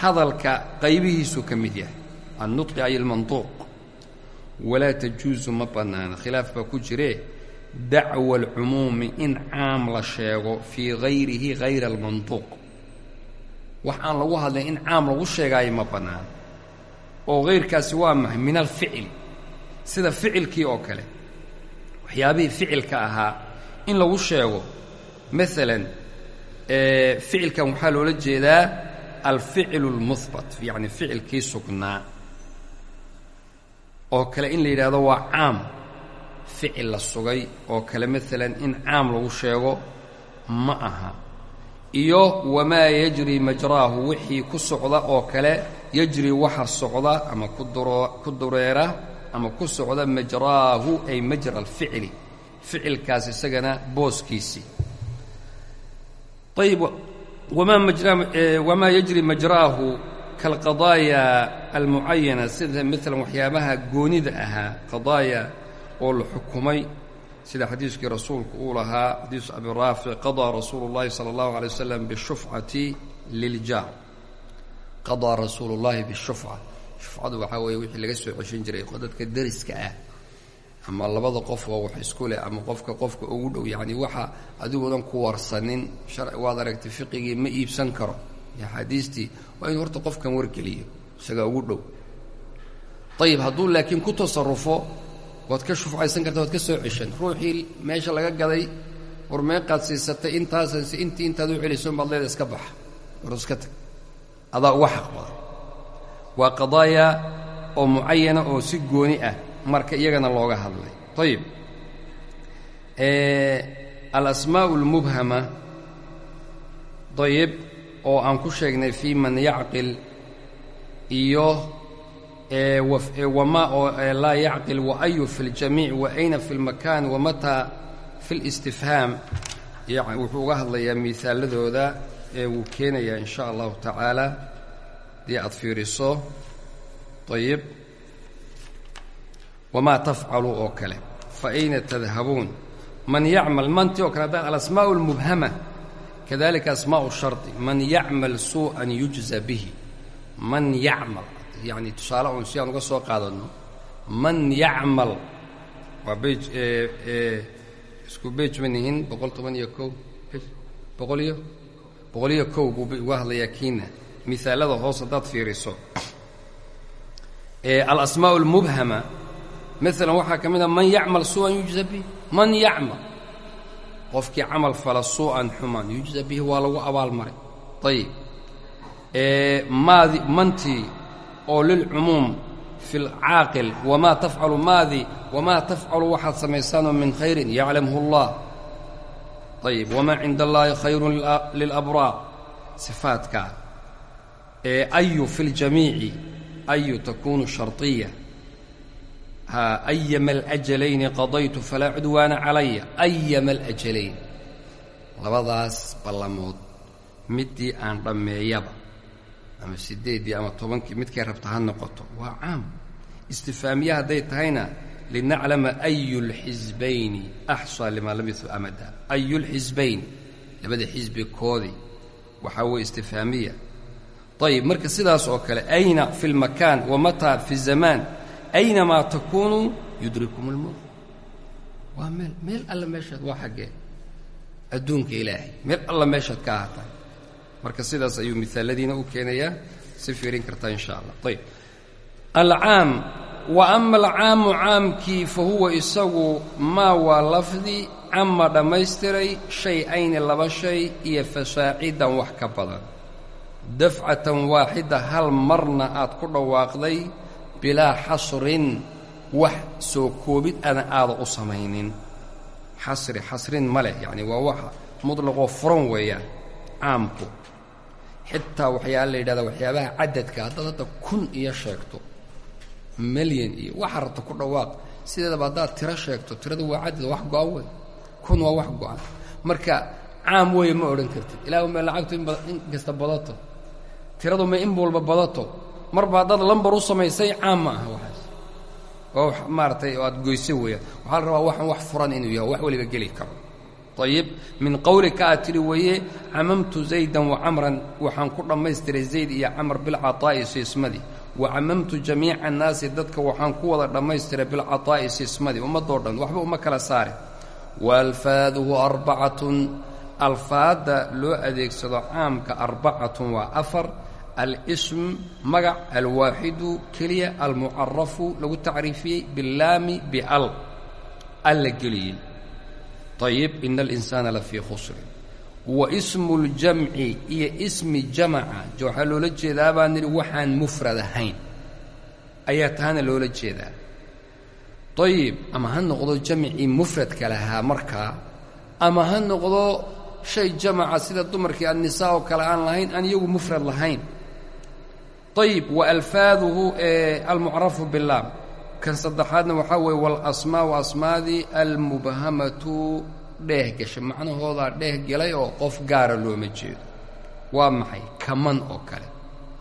hadalka qaybihiisuu ka mid yahay. Annudqi ay ilmantuuq walaa tajuusu ma bannaana. Khilaaf baa ku jiree dacwa alcumuumi in caam la sheego fii hayrihi hayra almantuuq. Wax aan lagu hadlayn in caam lagu sheegaayo ma bannaan oo hayrkaasi waa maxay? Min alficil. Sida ficilkii oo kale. Waxyaabihii ficilka ahaa in lagu sheego maalan ficilkan waxaa loola jeedaa alficilu اlmuhbat yacni ficilkii sugnaa. Oo kale in la yidhaahdo waa caam ficil la sugay. Oo kale maalan in caam lagu sheego ma aha. Iyo wamaa yajri majraahu wixii ku socda oo kale yajri waxa socda ama ku dureera ama ku socda majraahu ay majra alficli ficilkaas isagana booskiisii ayib wamaa yajri majraahu kalqadaaya almucayana sida maalan waxyaabaha goonida ahaa qadaaya oo la xukumay sida xadiiskii rasuulku uu lahaa xadiisu abi raafic qadaa rasuulu اllahi salى اllahu alay wasalam bishufcati liljaar qadaa rasuulu اllahi bishufca shufcadu waxaa weeye wixii laga soo ceshan jiray dadka deriska ah ama labada qof oo wax isku leh ama qofka qofka ugu dhow yacni waxa adiguodan ku warsanin waad aragtay fiqigii ma iibsan karo. Axaadiistii waa inuu horta qofkan wargeliyo isagaa ugu dhow. Ayib hadduu laakiin ku tasarufo waad ka shufcaysan karta waad ka soo ceshan. Ruuxii meesha laga gaday war meeqaad siisatay intaasan intii intaad u celiso baad leeda iska baxa. War iska tag. Adaa uga xaq badan waa qadaaya oo mucayana oo si gooni ah marka iyagana looga hadlay ayib alasmaa'u اlmubhama dayib oo aan ku sheegnay fii man yacqil iyo wama oo laa yacqil waayu fi اljamiic waayna fi اlmakan wamataa fi اlistifhaam yani wuxuu uga hadlayaa miisaaladooda ee wuu keenayaa in sha allahu tacaala haddii aad fiiriso ayib wamaa tafcalu oo kale fa ayna tadhabuun man yacmal manti oo kale haddaan alasmaa'u اlmubhama kadalika asmaa'u shardi man yacmal suu'an yujza bihi man yacmal yacni tusaale uun si aan uga soo qaadanno man yacmal waa bej isku bej ma nihin boqol toban iyo kow boqol iyo boqol iyo kow buu uga hadlayaa kiina misaalada hoos haddaad fiiriso alasmaa'u اlmubhama maala waxaa ka mid a man yacmal suu'an yujza bih man yacmal. Qofkii camal fala suu'an xumaan yujza bihi waa lagu abaalmaray. Ayib maadi mantii oo lilcumuum fi lcaaqil wamaa tafcalu maadi wamaa tafcalu waxaad samaysaanoo min khayrin yaclamhu اllah ayib wamaa cinda allaahi khayrun lilabraar sifaadkaa ee ayu fi ljamiici ayu takuunu sharطiya ayama alajalayni qadaytu falaa cudwaana calaya ayama alajalayn. Labadaas ballamood middii aan dhammeeyaba ama siddeeddii ama tobankii midkay rabta ha noqoto waa caam. Istifaamiye hadday tahayna linaclama ayu lxisbayni axsaa limaa labisu amada. Ayu lxisbayn labada xisbi koodii waxaa weye istifhaamiya ayib marka sidaas oo kale ayna fi lmakaan wamataa fi zamaan aynamaa takuunuu yudrikum lmowt waa meel meel alla meeshaad waa xaggee adduunka ilaahay meel alla meeshaad ka ahataan marka sidaas ayuu mihaaladiina u keenayaa si fiirin kartaa in sha allah ayb alcaam wa ama alcaamu caamkii fa huwa isagu maa waa lafdi cama dhammaystiray shay ayni laba shay iyo fasaacidan wax ka badan dafcatan waaxida hal marna aad ku dhawaaqday bilaa xasrin wax soo koobid adan aada u samaynin. Xasri xasrin ma leh yacni waa waxa mutlaqoo furan weeyaan caamku. Xitaa waxyaala la yidhahda waxyaabaha cadadka haddaad hadda kun iyo sheegto milyan iyo waxa rabta ku dhawaaq sideedaba haddaad tiro sheegto tirada waa cadad wax go-an wey kun waa wax go-an marka caam weeye ma odhan kartid. Ilaahu ma lacagtu in kasta badato. Tiradu ma in walba badato marba haddaad lambar u samaysay caam ma aha waxaas. Waa wax maaragtay oo aad goyse weeyaan. Waxaa la rabaa waxaan wax furan inuu yahay wax weliba geli karo. Ayib min qowlika aad tidhi weeye camamtu zaydan wa camran waxaan ku dhammaystiray zayd iyo camar bilcataa'i siismadii wa camamtu jamiica annaasi dadka waxaan ku wada dhammaystiray bilcataa'i siismadii ummadoo dhan waxba uma kala saare wa alfaaduhu arbacatun alfaadda loo adeegsado caamka arbacatun waa afar alsm magac alwaaxidu keliya almucarafu lagu tacriifiyey billaami bial alla geliyey ayib ina alinsaana lafii khusrin wa ismu اljamci iyo ismi jamaca waxaa loola jeedaa baa nidhi waxaan mufrad ahayn. Ayaa taana loola jeedaa. Ayib ama ha noqdo jamcii mufradka lahaa markaa ama ha noqdo shay jamaca sida dumarkii annisaa oo kale aan lahayn aan iyagu mufrad lahayn ayib wa alfaaduhu almucrafu bilaam kan saddexaadna waxaa weeye walasmaau asmaadii almubhamatu dheeh gashay macnahoodaa dheeh gelay oo qof gaara looma jeedo waa maxay ka man oo kale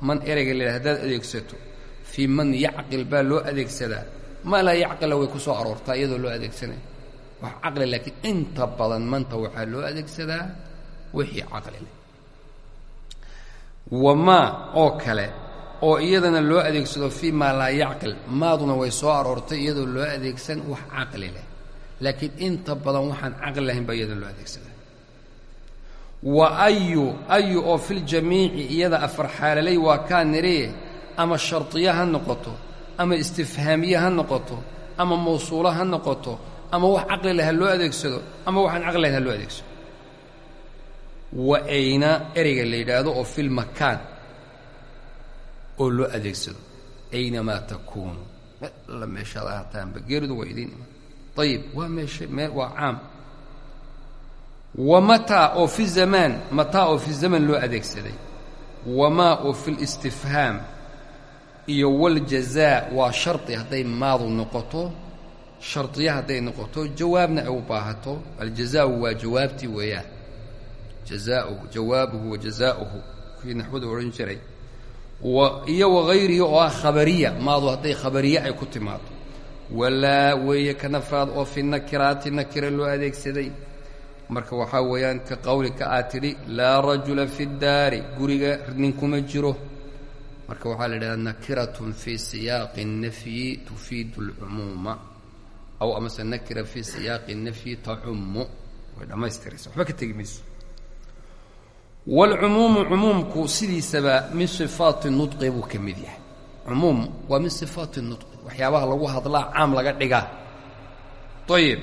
man ereyga la hadaad adeegsato fii man yacqil baa loo adeegsadaa maa laa yacqila way ku soo aroortaa iyadoo loo adeegsanaya wax caqli laakiin inta badan manta waxaa loo adeegsadaa wixii caqli leh wamaa oo kale oo iyadana loo adeegsado fii maa laa yacqil. Maaduna way soo aroortay iyadoo loo adeegsan wax caqli leh. Laakiin inta badan waxaan caqli lahayn baa iyada loo adeegsadaa wa ayu ayu oo filjamiici iyada afar xaalalay waa kaa niree ama shardiya ha noqoto ama istifhaamiye ha noqoto ama mawsuulo ha noqoto ama wax caqli leh ha loo adeegsado ama waxaan caqli lahayn ha loo adeegsado. Wa ayna ereyga la yidhaahdo oo filmakaan oo loo adeegsado aynamaa takuunu. Meel alla meeshaad ahataanba geeridu waa idiin iman. Ayib waa meeshe mee waa caam. Wa mataa oo fi zamaan mataa oo fi zaman loo adeegsaday? Wamaa oo fi listifhaam iyo waljazaa waa shardi hadday maadu noqoto shardiya hadday noqoto jawaabna ay u baahato. Aljazaau waa jawaabtii weeyaan. Jazaauhu jawaabuhu wa jazaa'uhu. Kii naxwada odhan jiray iyo wagayrihi oo ah khabariya maadu hadday khabariye ay ku timaado walaa weeye ka nafraad oo fi nakiraati nakira loo adeegsaday marka waxaa weeyaan ka qowlika aad tidhi laa rajula fi اdaari guriga ninkuma jiro marka waxaa la idhahdaa nakiratun fii siyaaqi الnafyi tufiidu اlcumuuma aw amase nakira fii siyaaqi الnafyi tacummu way dhammaystiraysa waxba ka tegi mayso wاlcumuumu cumuumku sidiisaba min sifaati nudqi buu ka mid yahay cumuum waa min sifaati nudqi waxyaabaha lagu hadlaa caam laga dhigaa ayib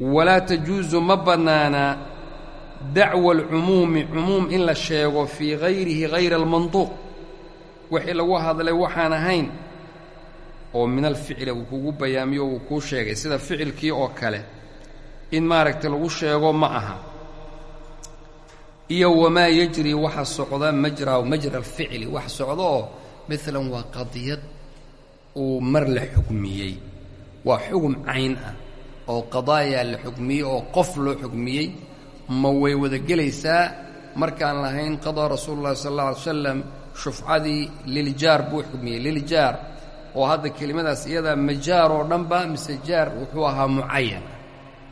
walaa tajuusu ma bannaana dacwa alcumuumi cumuum in la sheego fii hayrihi hayra almanduuq wixii lagu hadlay waxaan ahayn oo min alficli uu kugu bayaamiyo uu kuu sheegay sida ficilkii oo kale in maaragtay lagu sheego ma aha iyo wamaa yajri waxa socda majra majra alficli wax socda oo maalan waa qadiyad uu mar la xukmiyey. Waa xugum cayn ah oo qadaayaa la xukmiyey oo qof loo xukmiyey. Ma way wada gelaysaa markaan lahayn qadaa rasuulu llahi sala alla alay slam shufcadii liljaar buu xukmiyey. Liljaar oo hadda kelimadaas iyadaa majaar oo dhanba mise jaar wuxuu ahaa mucayan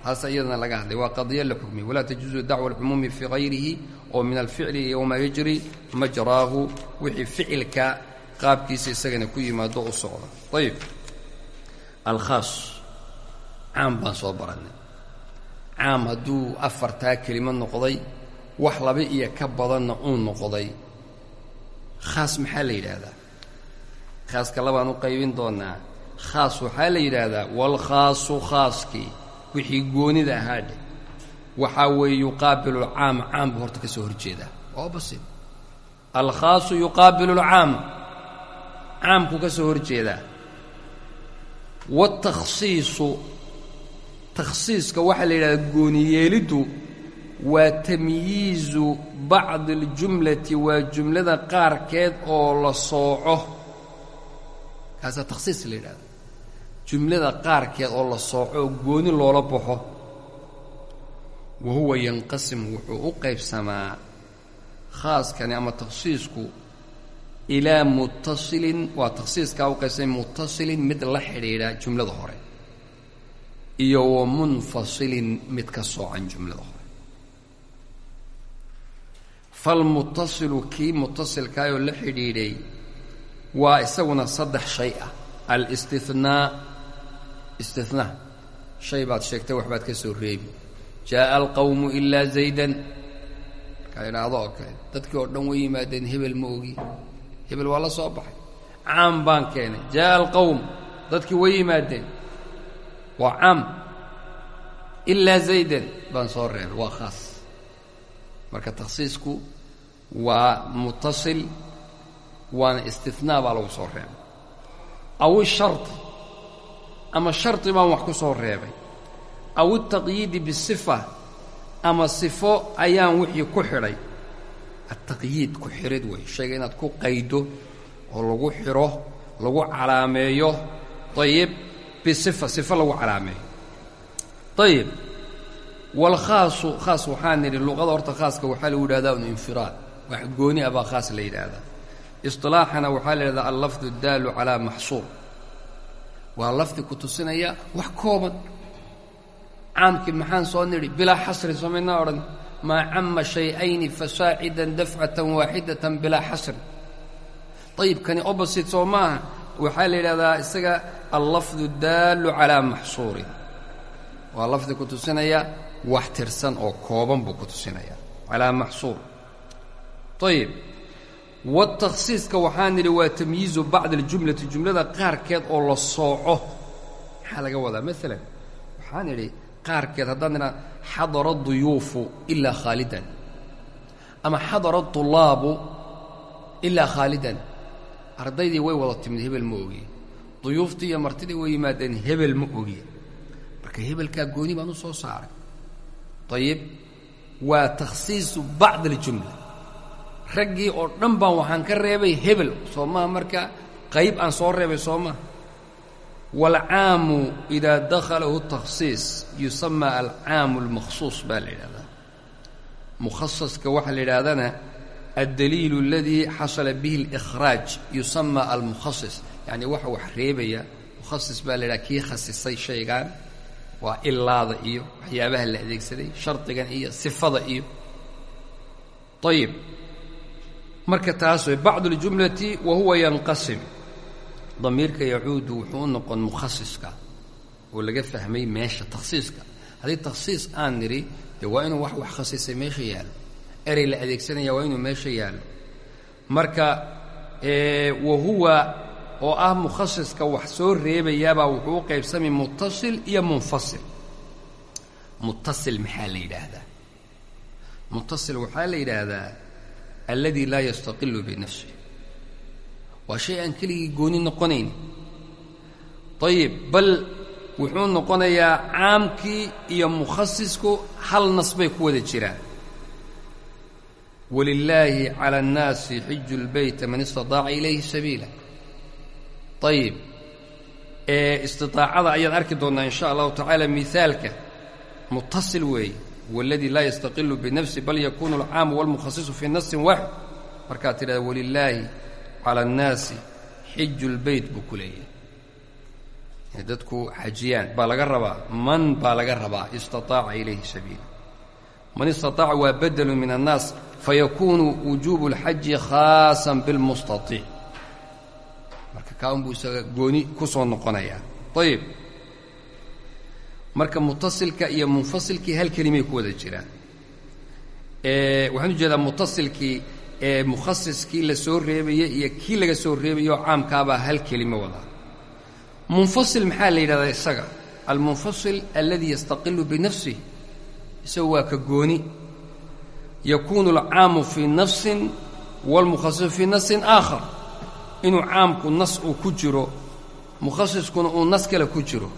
taas iyadana laga hadlay waa qadiyo la xukmiyey walaa tajuusu dacwa alcumuumi fii hayrihi oo min alficli yowma yajri majraahu wixii ficilka qaabkiisa isagana ku yimaado u socda. Ayib. Alkhaas caam baan soo barannay. Caam hadduu afartaa kelimo noqday wax laba iyo ka badanna uu noqday. Khaas maxaa la yidhaahdaa? Khaaska labaan u qaybin doonnaa khaas waxaa la yidhaahdaa waalkhaasu khaaskii wixii goonida ahaa dheh waxaa weeye yuqaabilu alcaama caam buu horta ka soo horjeedaa. Oo basit alkhaasu yuqaabilu alcaama caamkuu ka soo horjeedaa. Watakhsiisu takhsiiska waxaa la yidhahdaa gooniyeeliddu waa tamyiizu bacdi اljumlati waa jumlada qaarkeed oo la sooco. Kaasaa takhsiis la yidhahda jumlada qaarkeed oo la sooco oo gooni loola baxo wa huwa yanqasim wuxuu u qaybsamaa khaaskani ama takhsiisku ilaa muttasilin waa takhsiiskaa u qaybsamay muttasilin mid la xidhiidha jumlada hore iyo wa munfasilin mid ka soocan jumlada hore. Falmuttasilu kii muttasilkaayoo la xidhiidhay waa isaguna saddex shay ah. Alistihnaa istihnaa shay baad sheegtay waxbaad ka soo reebi jaa'a alqawmu ilaa zaydan. Markaa idhaahdo oo kale. Dadkii oo dhan way yimaadeen hebel ma ogi. Hebel waa la soo baxay. Caam baan keenay. Jaa'a alqawm dadkii way yimaadeen. Waa caam. Ilaa zaydan baan soo reebay. Waa khaas. Marka takhsiisku waa muttasil waana istinaa baa lagu soo reebay. Aw ama shardi baan wax ku soo reebay. Aw altaqyiidi bisifa ama sifo ayaan wixii ku xidhay. Altaqyiid ku xidhid wey shayga inaad ku qaydo oo lagu xidho lagu calaameeyo. Ayib bisifa sifo lagu calaameeyo. Ayib waalkhaasu khaas waxaan nidhi luqada horta khaaska waxaa lagu yidhahdaa un infiraad. Wax gooni ah baa khaas la yidhaahdaa. Isilaaxana waxaa la yidhahdaa allafdu daalu calaa maxsuur waa lafdi ku tusinaya wax kooban. Caamkii maxaan soo nidhi bilaa xasrin somaynaa odhan? Maa camma shay-ayni fasaacidan dafcatan waaxidatan bilaa xasrin ayibkani opposite soo maaha waxaa la yidhahdaa isaga allafdu daalu calaa maxsuurin. Waa lafdi ku tusinaya wax tirsan oo kooban buu ku tusinaya. Calaa maxsuur. Ayib watakhsiiska waxaa nidhi waa tamyiizu bacdi aljumlati jumlada qaarkeed oo la sooco. Maxaa laga wadaa? Maalan waxaan idhi qaarkeed haddaan nidhaa xadara duyuufu ilaa khaalidan. Ama xadara tulaabu ilaa khaalidan. Ardaydii way wada timid hebel ma ogi duyuuftii iyo martidii way yimaadeen hebel ma ogi marka hebelkaa gooni baan u soo saaray. Ayib waa takhsiisu bacdi aljumla raggii oo dhan baan waxaan ka reebay hebel. Soo maha marka? Qayb aan soo reebay soo maha waalcaamu idaa dakhalahu takhsiis yusamaa alcaamu almakhsuus baa la yidhahdaa. Mukhasaska waxaa la yidhahdana addaliilu aladii xasala bihi اlikhraaj yusamaa almukhasis yacni waxa wax reebaya mukhasis baa la yidhaha kii khasisay shaygan waa ilaada iyo waxyaabaha la adeegsaday shardigan iyo sifada iyo. Ayib marka taas way bacdu اljumlati wa huwa yanqasim. Damiirka yacuudu wuxuu u noqon mukhasiska oo laga fahmay meesha takhsiiska. Haddii takhsiis aan nidhi dee waa inuu wax wax khasisay meesha yaallo erey la adeegsanaya waa inuu meesha yaallo marka wa huwa oo ah mukhasiska wax soo reebayaabaa wuxuu u qaybsamay muttasil iyo munfasil. Muttasil maxaa la yidhaahdaa? Muttasil waxaa la yidhaahdaa alladii laa yastaqilu binafsih waa shay aan keligii gooni noqonayn. Ayib bal wuxuu noqonayaa caamkii iyo mukhasisku hal nas bay ku wada jiraan. Walilaahi cala annaasi xiju lbeyta man istadaaca ilayhi sabiila. Ayib istiaacada ayaan arki doonnaa in sha allahu tacaala mihaalka muttasil weeye waladii laa yastaqilu binafsi bal yakuunu alcaamu walmukhasisu fii nasin waaxid markaad tidhahda walilaahi cala annaasi xiju lbeyt buu ku leeyahay inay dadku xajiyaan baa laga rabaa man baa laga rabaa istaaaca ilayhi sabiila man istaaaca waa badelu min annaas fayakuunu wujuubu اlxaji khaasan bilmustaiic marka kaa unbuu isaga gooni ku soo noqonayaa ayib marka mutasilka iyo munfasilkii hal kelimay ku wada jiraan. Waxaan u jeedaa mutasilkii ee mukhasiskii la soo reebayey iyo kii laga soo reebayoo caamkaabaa hal kelimo wadaa munfasil maxaa la yidhahdaa isaga? Almunfasil alladii yastaqilu binafsih isagu waa ka gooni. Yakuunu alcaamu fii nafsin waalmukhasisu fii nasin aakhar. Inuu caamku nas uu ku jiro mukhasiskuna uu nas kale ku jiro.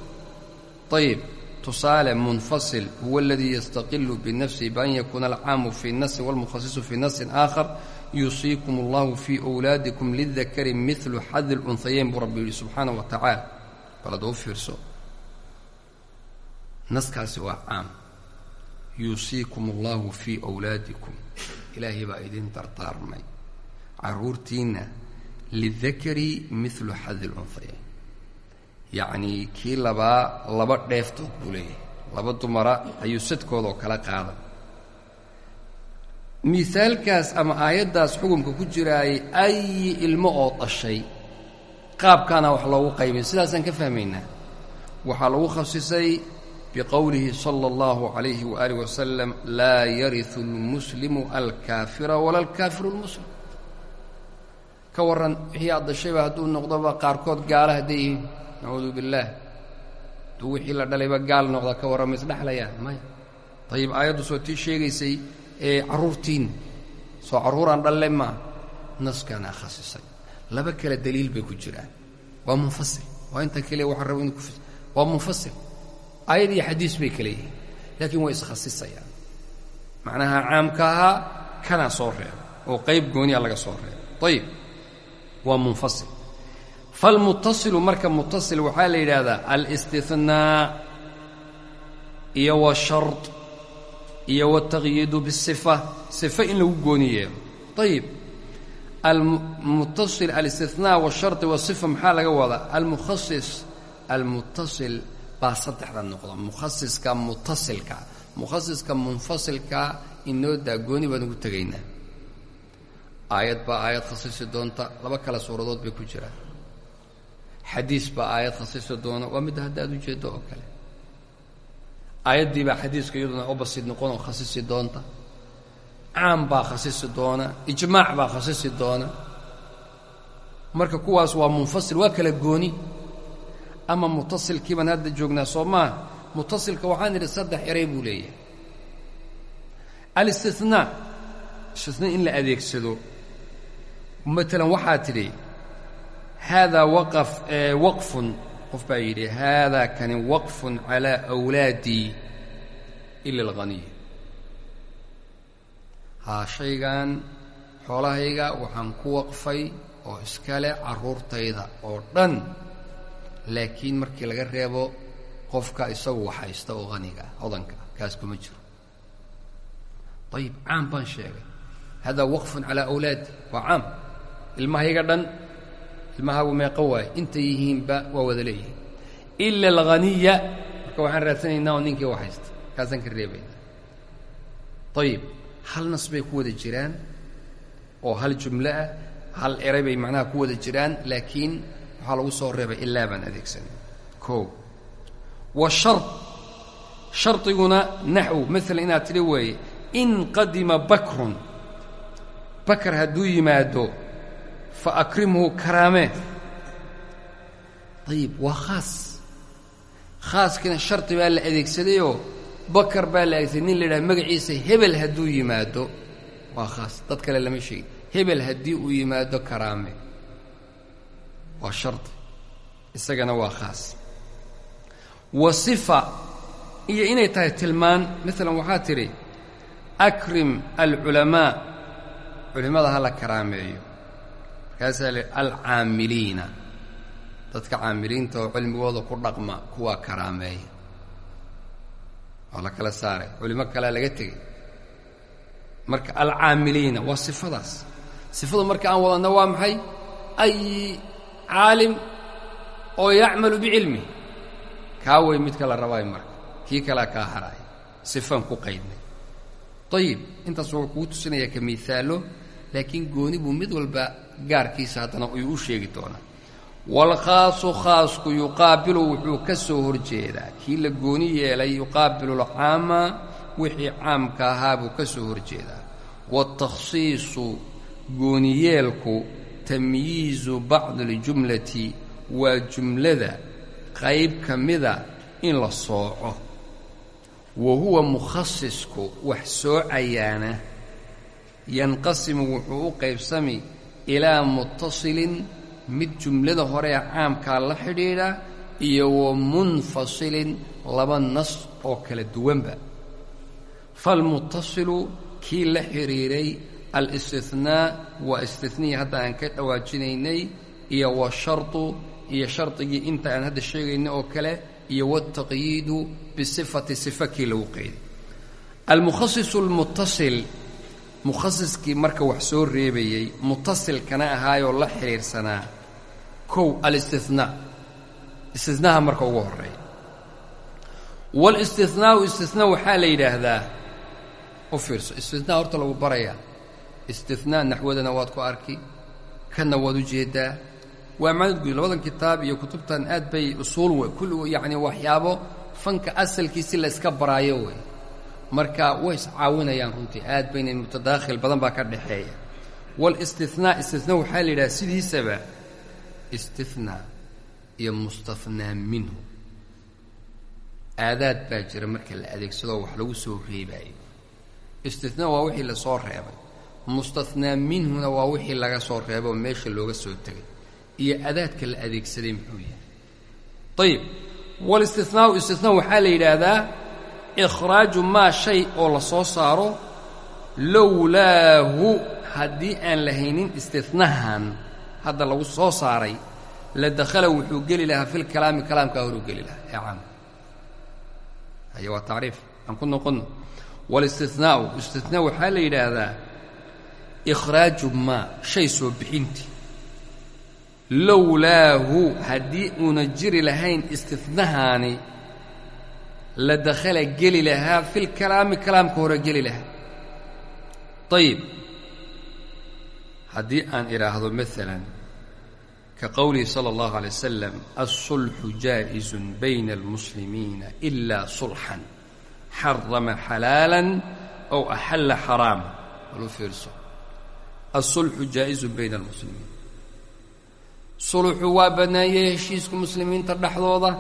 Ayib tusaale munfasil huwa aladii yastaqilu binafsihi bian yakuuna alcaamu fii nasin waalmukhasisu fii nasin aakhar yuusiikum allahu fii wlaadikum lidakari midlu xadi lunhayeyn buu rabbi yidhi subxaana wa tacaala. Bal hadda u fiirso naskaasi waa caam. Yuusiikum allahu fii wlaadikum ilaahay baa idin dardaarmay carruurtiinna lidakari midlu xadi lunhayeyn yacnii kii labaa laba dheeftood buu leeyahay. Laba dumara ayuu sadkoodoo kala qaadan miaalkaas ama aayaddaas xukunka ku jiraayay ayi ilmo oo dhashay. Qaabkaana wax loogu qaybay. Sidaasaan ka fahmaynaa. Waxaa lagu khasisay biqowlihi sala allahu calayhi waaalih wasalam laa yariu almuslimu alkaafira wala alkaafiru almuslim. Ka warran wixii aad dhashayba hadduu noqdoba qaarkood gaala hadday nacuudu billaah. Hadduu wixii la dhalayba gaal noqda ka warran ma isdhexlayaan maya ayib aayaddu soo tii sheegaysay ee carruurtiinna soo carruuraan dhalle maa naskanaa khasisay. Laba kale daliil bay ku jiraan. Waa munfasil. Waa intan keliya waxaan raba inu ku waa munfasil. Aayad iyo xadiis bay kale yihiin. Laakiin way iskhasisayaan. Macnaha caamka ahaa kanaa soo reeba oo qayb gooniya laga soo reeba ayib waa munfasil falmuttasilu marka muttasil waxaa la yidhaahdaa alistihnaa iyo washard iyo wاtaqyiidu bالصifa صifa in lagu gooni yeelo ayib almuttasil alistihnaa wالshardi wالصifa maxaa laga wadaa almukhasis almuttasil baa saddexda noqda mukhasiska muttasilka mukhasiska munfasilka inoo daa gooni baan ugu tegaynaa aayad baa aayad khasisi doonta laba kale suuradood bay ku jiraan xadiis baa aayad khasisi doona waa midda hadda aad u jeeddo oo kale. Aayaddii baa xadiiska iyaduna obasid noqon oo khasisi doonta. Caam baa khasisi doona. Ijmaac baa khasisi doona. Marka kuwaas waa munfasil waa kala gooni. Ama mutasilkii baan hadda joognaa soo maa mutasilka waxaan idhi saddex eray buu leeyahay. Alistihnaa istinaa in la adeegsado. Maalan waxaa tidhi haadaa waqaf waqfun qof baa yidhi haadaa kani waqfun calaa awlaadii ila alghaniy haa shaygan xoolahayga waxaan ku waqfay oo iskale carruurtayda oo dhan laakiin markii laga reebo qofka isagu waxhaysta oo haniga ah hodanka ah kaas kuma jiro ayib caam baan sheegay haadaa waqfun calaa awlaadi waa caam ilmahayga dhan ilmahaagu meeqo waaye intay yihiinba waa wada leeyihiin. Ila alghaniya. Marka waxaan raadsanaynaa oo ninkii waxhaysta kaasaan ka reebaynaa ayib hal nas bay ku wada jiraan oo hal jumlo ah hal eray bay macnaha ku wada jiraan laakiin waxaa lagu soo reebay ilaa baan adeegsanay. Koo wa shar shardiguna naxw. Maalan inaad tidhi weeye in qadima bakrun. Bakar hadduu yimaado fa akrimhu karaamee ayib waa khaas. Khaaskiina shardi baa la adeegsadayoo bakar baa la adeegsaday. Nin la yidhaha magaciisa hebel hadduu yimaado. Waa khaas. Dad kale lama sheegin. Hebel haddii uu yimaado karaame. Waa shardi isagana waa khaas. Wa sifa iyo inay tahay tilmaan maalan waxaa tidhi akrim alculamaa culimmada ha la karaameeyo markaasaa la alcaamiliina. Dadka caamiliinta oo cilmigooda ku dhaqma kuwaa karaameeya. Waa la kala saaray. Culimo kalea laga tegey. Marka alcaamiliina waa sifadaas. Sifadu marka aan wadanna waa maxay? Ay caalim oo yacmalu bicilmi. Kaa way midka la rabaayo marka. Kii kalea kaa haraaya sifaan ku qaydnay ayib intaas wuxuu kugu tusinayaa ka miaalo laakiin gooni buu mid walba gaarkiisa haddana ayuu u sheegi doonaa waalkhaasu khaasku yuqaabilu wuxuu ka soo horjeedaa. Kii la gooni yeelay yuqaabilu alcaama wixii caamka ahaa buu ka soo horjeedaa. Waaltakhsiisu gooniyeelku tamyiizu bacdi aljumlati waa jumlada qayb ka mida in la sooco. Wa huwa mukhasisku wax soocayaana yanqasimu wuxuu u qaybsami ilaa muttasilin mid jumlada hore ee caamkaa la xidhiidha iyo wa munfasilin laba nas oo kala duwanba. Falmuttasilu kii la xidhiiray alistihnaa waa istihniya hadda aan ka dhawaajinaynay iyo washardu iyo shardigii inta aan hadda sheegaynay oo kale iyo waaltaqyiidu bisifati sifa kii lagu qeyday almukhasisu almuttasil mukhasiskii marka wax soo reebayey muttasilkana ahaayoo la xidhiirsanaa kow alistihnaa istihnaha marka ugu horreeya. Waalistihnaau istihnaa waxaa la yidhaahdaa u fiirso istihnaa horta lagu barayaa istihnaa naxwadana waad ku arki kanna waad u jeeddaa waa macnad guud labadan kitaab iyo kutubtan aad bay usuul wey kulli yacni waxyaabo fanka asalkiisi la yska baraayo wey marka way iscaawinayaan runtii. Aad bayna mutadaakhil badan baa ka dhaxeeya walistihnaa istihnaa waxaa la yidhaha sidiisaba istihnaa iyo mustahnaa minhu. Aadaad baa jira marka la adeegsadoo wax lagu soo reebaayo. Istihnaa waa wixii la soo reebay. Mustahnaa minhuna waa wixii laga soo reebay oo meesha looga soo tegay. Iyo adaadka la adeegsaday muxuu yahay. Ayib walistihnaaءu istihnaa waxaa la yidhaahdaa ikhraaju maa shay oo la soo saaro lowlaahu haddii aan lahaynin istihnahan hadda lagu soo saaray la dakhala wuxuu geli lahaa fi lkalaami kalaamkaa horuu geli lahaa ee caam haya waa tacriif aan ku noqonno walistihnaaءu istihnaa waxaa la yidhaahdaa ikhraaju maa shay soo bixintii lowlaahu haddii uuna jiri lahayn istihnahaani la dakhala geli lahaa fi lkalaami kalaamka hore geli lahaa ayib haddii aan idhaahdo maalan ka qowlihi sala allahu alay wasalam alsulxu jaa'izu bayna almuslimiina ilaa sulxan xarama xalaalan ow axalla xaraama walu fiirso. Alsulxu jaa'izun bayna almuslimiin. Suluxu waa bannaayey heshiiska muslimiinta dhexdooda.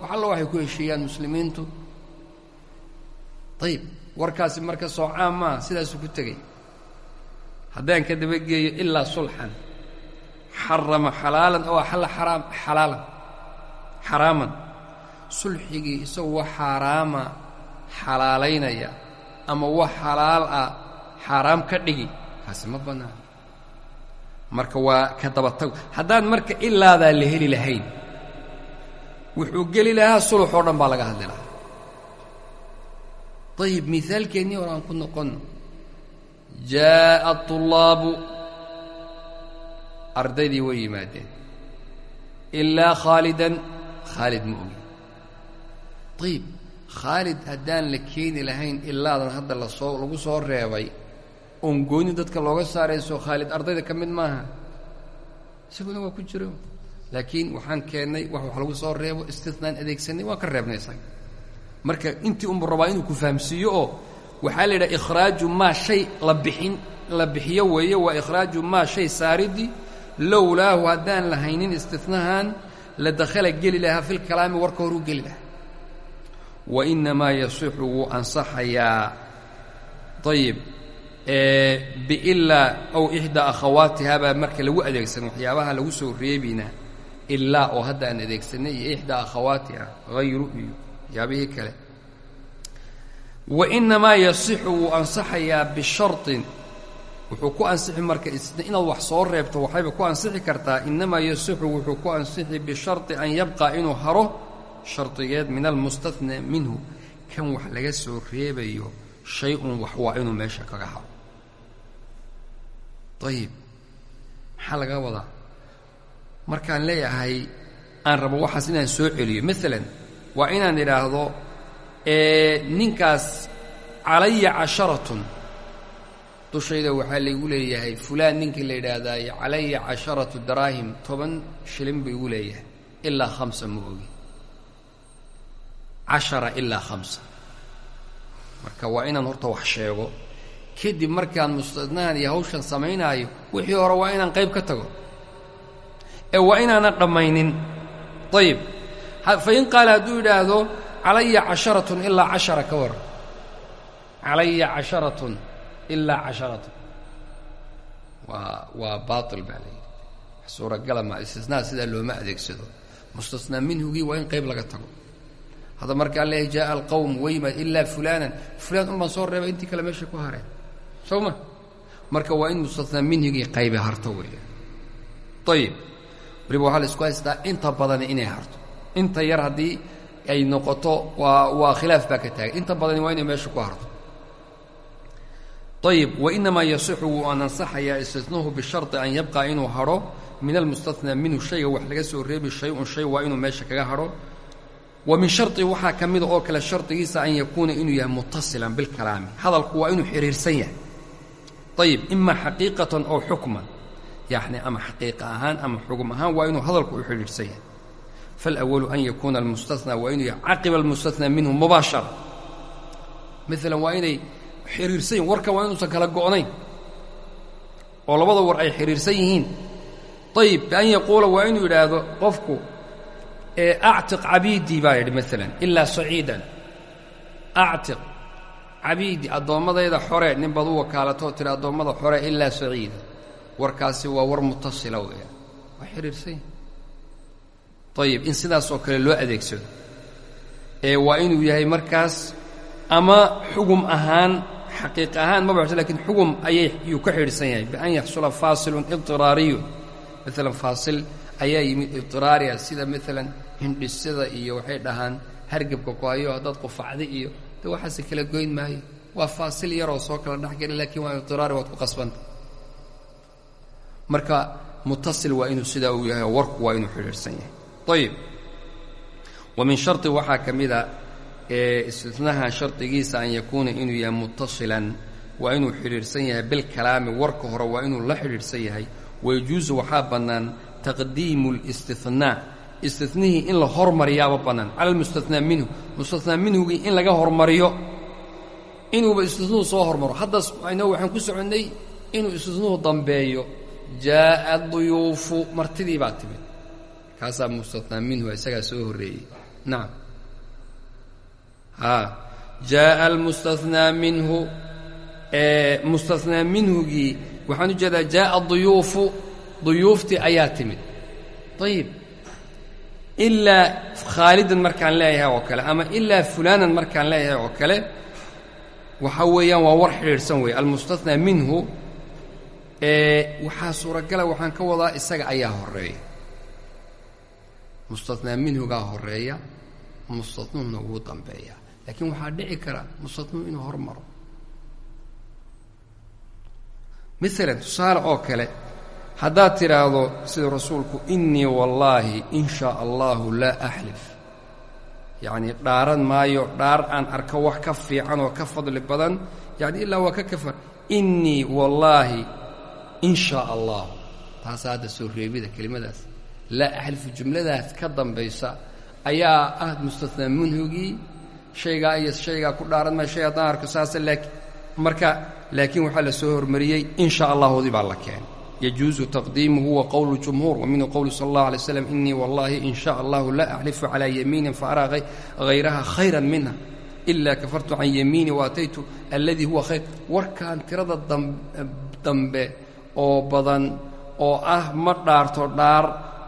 Wax alla waxay ku heshiiyaan muslimiintu ayib warkaasi marka soo caam maaha sidaasuu ku tegay. Haddaan ka dabageeyo ilaa sulxan. Xarama xalaalan oo axalla xaraam xalaalan. Xaraaman. Sulxigii isagu wax xaaraama xalaalaynaya ama wax xalaal ah xaaraam ka dhigi. Kaasi ma bannaan marka waa ka dabatago haddaan marka ilaadaa la heli lahayn wuxuu geli lahaa sulux oo dhan baa laga hadli lahaa ayib miaalkeennii hore aan ku noqonno jaa'a طulaabu ardaydii way yimaadeen. Ilaa khaalidan khaalid ma ogi. Ayib khaalid haddaan la keeni lahayn ilaadan hadda la soo lagu soo reebay oon gooni dadka looga saarayso khaalid ardayda ka mid maaha. Isaguna waa ku jiro. Laakiin waxaan keennay wax wax lagu soo reebo istinaan adeegsanay waa ka reebnay isaga marka intii unbu rabaa inuu ku fahamsiiyo oo waxaa la yidhaha ikhraaju maa shay la bixin la bixiyo weeye waa ikhraaju maa shay saaridi lowlaahu haddaan lahaynin istinahan la dakhala geli lahaa fi lkalaami warka horuu geli lahaa. Wa inamaa yasixu wuu ansaxayaa. Ayib biilaa ow ixdaa akhawaatiha baa marka lagu adeegsan waxyaabaha lagu soo reebina ilaa oo hadda aan adeegsanay iyo ixdaa akhawaatiha hayru iyo waxyaabihii kale. Wa inamaa yasixu wuu ansaxayaa bisharطin wuxuu ku ansixi marka inaad wax soo reebto waxayba ku ansixi kartaa inamaa yasixu wuxuu ku ansixi bisharطi an yabqa inuu haro shardigeed min almustahnaa minhu. Kan wax laga soo reebayo shay-un wax waa inuu meesha kaga haro. Ayib maxaa laga wadaa? Markaan leeyahay aan rabo waxaas inaan soo celiyo. Maalan waa inaan idhaahdo ninkaas calaya casharatun. Dushayda waxaa laygu leeyahay fulaan ninkii la yidhaahdaay calaya casharatu daraahim toban shilin buu igu leeyahay ilaa khamsa ma ogi. Cashara ilaa khamsa. Marka waa inaan horta wax sheego. Kadib markaan mustadnahan iyo hawshan samaynaayo wixii hore waa inaan qayb ka tago. Ee waa inaanan dhammaynin. Ayib fa in qaala hadduu yidhaahdo calaya casharatun ilaa cashara ka waran calaya casharatun ilaa casharatun. Waa waa baatil baa la yidhi. Suuragala ma istisnaa sidaa looma adeegsado. Mustasnaa minhugii waa in qayb laga tago. Hadda markaa leeyahay jaaa alqowm weyma ilaa fulaanan. Fulaan un soo reebay intii kale meeshay ku hareen. Soo ma? Marka waa in mustasnaa minhigii qaybe harto weeya ayib waliba waxaa la isku haystaa inta badani inay harto inta yar haddii ay noqoto waa waa khilaaf baa ka taagay. Inta badani waa inay meesha ku harto. Ayib wainamaa yasixu wuu aan ansaxayaa bishardi an yabqa inuu hadho min almustathnaa minhu shayga wax laga soo reebi shay-un shay waa inuu meesha kaga hadho wa min shardi waxaa ka mida oo kale shardigiisa an yakuuna inuu yahay muttasilan bilkalaami hadalku waa inuu xidhiirsan yahay. Ayib ima xaqiiqatan ow xukman. Yacni ama xaqiiqa ahaan ama xugum ahaan waa inuu hadalku u xidhiirsan yahay yakuuna almustathnaa waa inuu yahay caqiba almustathnaa minhu mubaashara maalan waa inay xidhiirsan yihiin warka waa inuusan kala go'nayn oo labada war ay xidhiirsan yihiin. ayib bian yaquula waa inuu yidhaahdo qofku actiq cabiidii baa yidhi maalan ilaa saciidan actiq cabiidii addoommadayda xore nin baad u wakaalatoo tiri addoommada xore ilaa saciida warkaasi waa war mutasila weeyaan. waa xidhiirsan yihiin ayib in sidaasoo kale loo adeegsado. Ee waa inuu yahay markaas ama xugum ahaan xaqiiq ahaan ma baxso lakiin xugum ayay yuu ka xidhiidhsan yahay bian yaxsula faasilun idiraariyun maalan faasil ayaa yimid idiraariya sida maalan hindhisada iyo waxay dhahaan hargebka ku hayo haddaad qufacda iyo de waxaase kala goyn maayo. Waa faasil yaroo soo kala dhexgeli laakiin waa idiraari waad ku qasbanta marka ayib wa min shardi waxaa ka mida istisnaha shardigiisa an yakuuna inuu yahay muttasilan waa inuu xidhiidhsan yahay bilkalaami warka hore waa inuu la xidhiidhsan yahay wayajuusu waxaa bannaan taqdiimu اlistinaa istinihii in la hormariyaaba bannaan cala almustathnaa minhu mustathnaa minhugii in laga hormariyo inuuba istinuhu soo hormaro haddas ayno waxaan ku soconnay inuu istinuhu dambeeyo jaa'a duyuufu martidii baa timid kaasaa mustathnaa minhu isagaa soo horreeyey. Nacam. Haa. Jaa'a almustathnaa minhu mustathnaa minhugii waxaan u jeedaa jaa'a duyuufu duyuuftii ayaa timid. Ayib ilaa khaalidan markaan leeyahay oo kale ama ilaa fulaanan markaan leeyahay oo kale waxa weeyaan waa war xidhiidhsan weeye. Almustathnaa minhu waxaa suuragala waxaan ka wadaa isaga ayaa horreeya mustathnaa minhugaa horreeya mustatnuhuna wuu dambeeya laakiin waxaa dhici kara mustatnuhu inuu hormaro maalan tusaale oo kale haddaad tidhaahdo sida rasuulku innii wallaahi in shaa allahu laa axlif yacnii dhaaran maayo dhaar aan arko wax ka fiican oo ka fadli badan yacni ilaa waa ka kafan innii wallaahi in shaa allahu taasaa hadda soo reebida kelimadaas laa axlifu jumladaas ka dambaysa ayaa ah mustathnaa minhugii shaygaa iyo shaygaa ku dhaaran maayo shay haddaan arko saasa marka laakiin waxaa la soo hormariyey in sha allahoodii baa la keenay. Yajuusu taqdiimuhu wa qowlu jumhuur wa minhu qowlu sala allah alay slam innii wallahi in sha allahu laa axlifu calaa yamiinin faaraa hayraha khayran minha ilaa kafartu can yamiini waataytu alladii huwa khayr. Warkaan tirada dambe oo badan oo ah ma dhaarto dhaar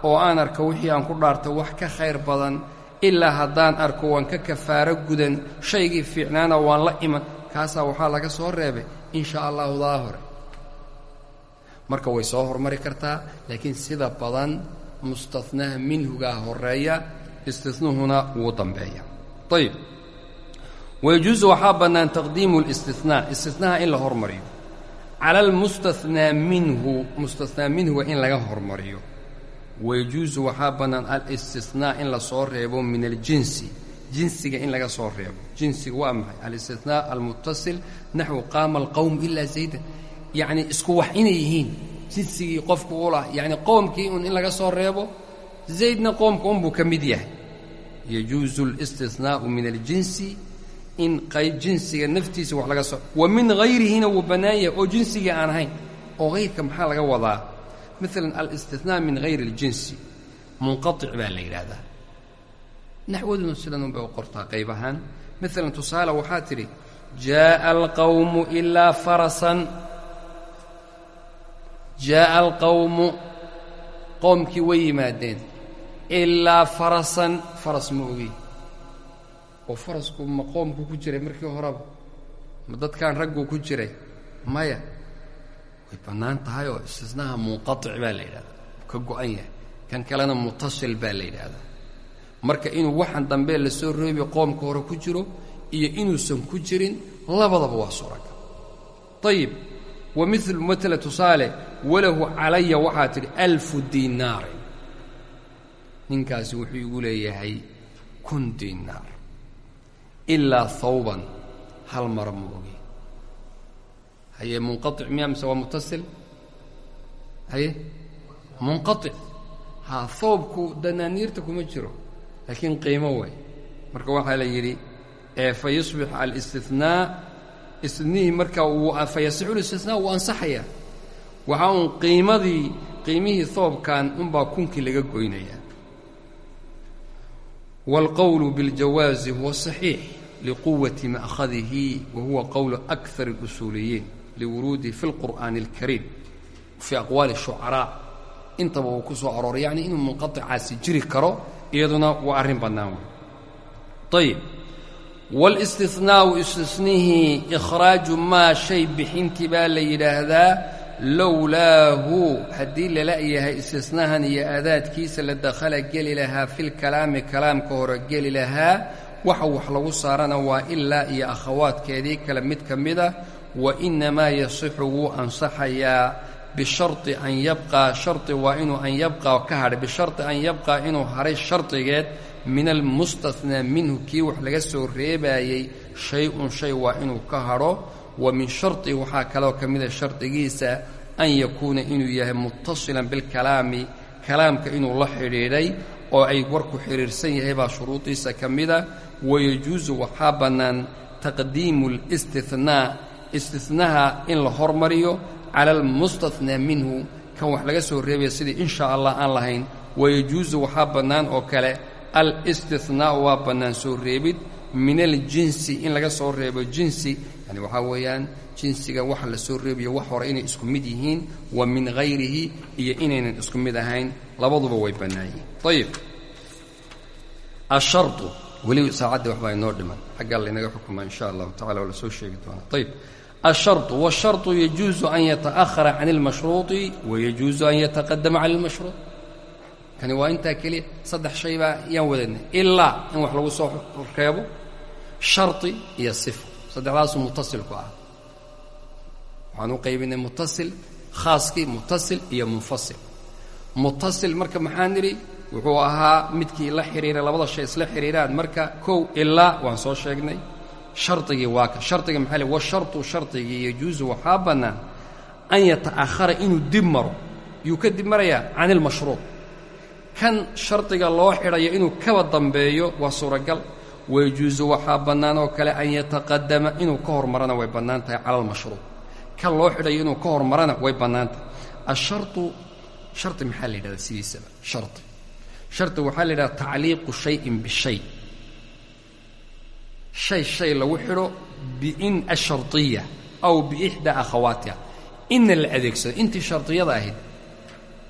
oo aan arko wixii aan ku dhaarto wax ka khayr badan ilaa haddaan arko waan ka kafaaro gudan shaygii fiicnaana waan la iman kaasaa waxaa laga soo reebay in sha allahu daa hore marka way soo hormari kartaa laakiin sida badan mustatnaha minhugaa horreeya istinuhuna wuu dambeeya. Ayib wayajuusu waxaa bannaan taqdiimu اlistinaa istinaha in la hormariyo. Cala almustathnaa minhu mustathnaa minhuga in laga hormariyo wayajuusu waxaa bannaan alistinaa in la soo reebo min aljinsi jinsiga in laga soo reebo. Jinsiga waa maxay? Alistithnaa almuttasil naxwu qaama alqowm ilaa zaydan. Yacni isku wax inay yihiin. Jinsigii qofku u lah yacni qoomkii un in laga soo reebo zaydna qoomka unbuu ka mid yahay. Yajuusu alistihnaa'u min aljinsi in qayb jinsiga naftiisa wax laga soo wa min hayrihina wuu bannaan yahay oo jinsigii aan ahayn. Oo hayrka maxaa laga wadaa maalan alistithnaa min hayri اljinsi munqaطic baa la yidhaahdaa naxwaduna sidan un bay u qortaa qayb ahaan maalan tusaale waxaa tidhi jaaءa alqawmu ilaa farasan jaaءa alqawmu qoomkii way yimaadeen ilaa farasan faras ma ogi oo farasku ma qoomku ku jiray markii horeba ma dadkan ragguu ku jiray maya way bannaan tahay oo istisnaha munqaطic baa la yidhahdaa. Ka go-an yahay. Kan kalena mutasil baa la yidhaahdaa marka inuu waxaan dambe la soo roobi qoomka hore ku jiro iyo inuusan ku jirin labadaba waa suuragal ayib wa milu matala tusaale walahu calaya waxaa tidhi alfu diinaarin ninkaasi wuxuu igu leeyahay kun diinaar ilaa hawban hal mara ma ogi haye munqaic miya mise waa mutasil haye munqaic haa hawbku danaaniirta kuma jiro laakiin qiimo way marka waxaa la yidhi fa yusbix alistithnaa istithnihii marka uu fa yasixu listinaa wuu ansaxayaa waxaa uun qiimadii qiimihii hoobkan unbaa kunkii laga goynayaa wاlqowlu biاljawaazi huwa صaxiix liquwati ma'khadihi wa huwa qowlu akar اlusuuliyiin liwuruudihi fi اlqur'aani اlkariim fii aqwaali الshucaraa intaba uu ku soo arooray yacni inuu munqaطicaasi jiri karo iyaduna waa arrin bannaan wey ayib wاlاstihnaau istisnihii ikhraaju maa shay bixintii baa la yidhaahdaa lowlaahu haddii lala yahay istisnahan iyo aadaadkiisa la dakhala geli lahaa filkalaami kalaamka hore geli lahaa waxa wax lagu saarana waa ilaa iyo akhawaadkeedii kale mid ka mida wa innamaa yasixu wuu ansaxayaa bisharti an yabqaa sharti waa inuu an yabqaa ka hadhay. Bisharti an yabqaa inuu hadhay shardigeed min almustathnaa minhu kii wax laga soo reebaayey shay-un shay waa inuu ka hadho. Wa min sharti waxaa kaloo ka mida shardigiisa an yakuuna inuu yahay muttasilan bilkalaami kalaamka inuu la xidhiidhay oo ay warku xidhiirsan yahay baa shuruudiisa ka mida wayajuusu waxaa bannaan taqdiimu اlistihnaa istihnaha in la hormariyo cala almustathnaa minhu. Kan wax laga soo reebaya sidii in shaa allah aan lahayn wayajuusu waxaa bannaan oo kale alistihnaa'u waa bannaan soo reebid min aljinsi in laga soo reebo jinsi. Yani waxaa weeyaan jinsiga waxa la soo reebayo wax hore inay isku mid yihiin wa min hayrihi iyo inaynan isku mid ahayn. Labaduba way bannaan yihiin. Ayib ashardu weli saacaddii waxbaa inoo dhiman. Xaggaa laynaga xukuma in sha allahu tacala waa la soo sheegi doonaa ayib الشhرط والشharط يجuuز أn يتأhر عن المaشhروuط ويجuuز أn يتaqدم عن المaشhروuط kani waa intaa keliya saddex shay baa yaan wadanay ilaa in wax lagu soo reebo sharطi iyo صifa saddexdaasu mutasilku ah waxaan u qaybinay mutasil khaaskii mutasil iyo munfasil mutasil marka maxaan nidhi wuxuu ahaa midkii la xidhiiray labada shay isla xidhiiraan marka kow ilaa waan soo sheegnay shardigii waa ka. Shardiga maxaa le washartu shardigii yajuusu waxaa bannaan an yata'ahara inuu dib maro. Yuu ka dib marayaa can ilmashruuc kan shardiga loo xidhayo inuu kaba dambeeyo waa suuragal. Wayajuusu waxaa bannaan oo kale an yataqadama inuu ka hormarana way bannaan tahay cala almashruuc kan loo xidhayo inuu ka hormarana way bannaan tahay. Ashartu shardi maxaa la yidhahdaa sidiisaba? Shardi shardi waxaa la yidhahdaa tacliiqu shayin bishay shay shay lagu xidho biin ashardiya aw biixdaa akhawaatiha inna la adeegsado intii shardiyada ahayd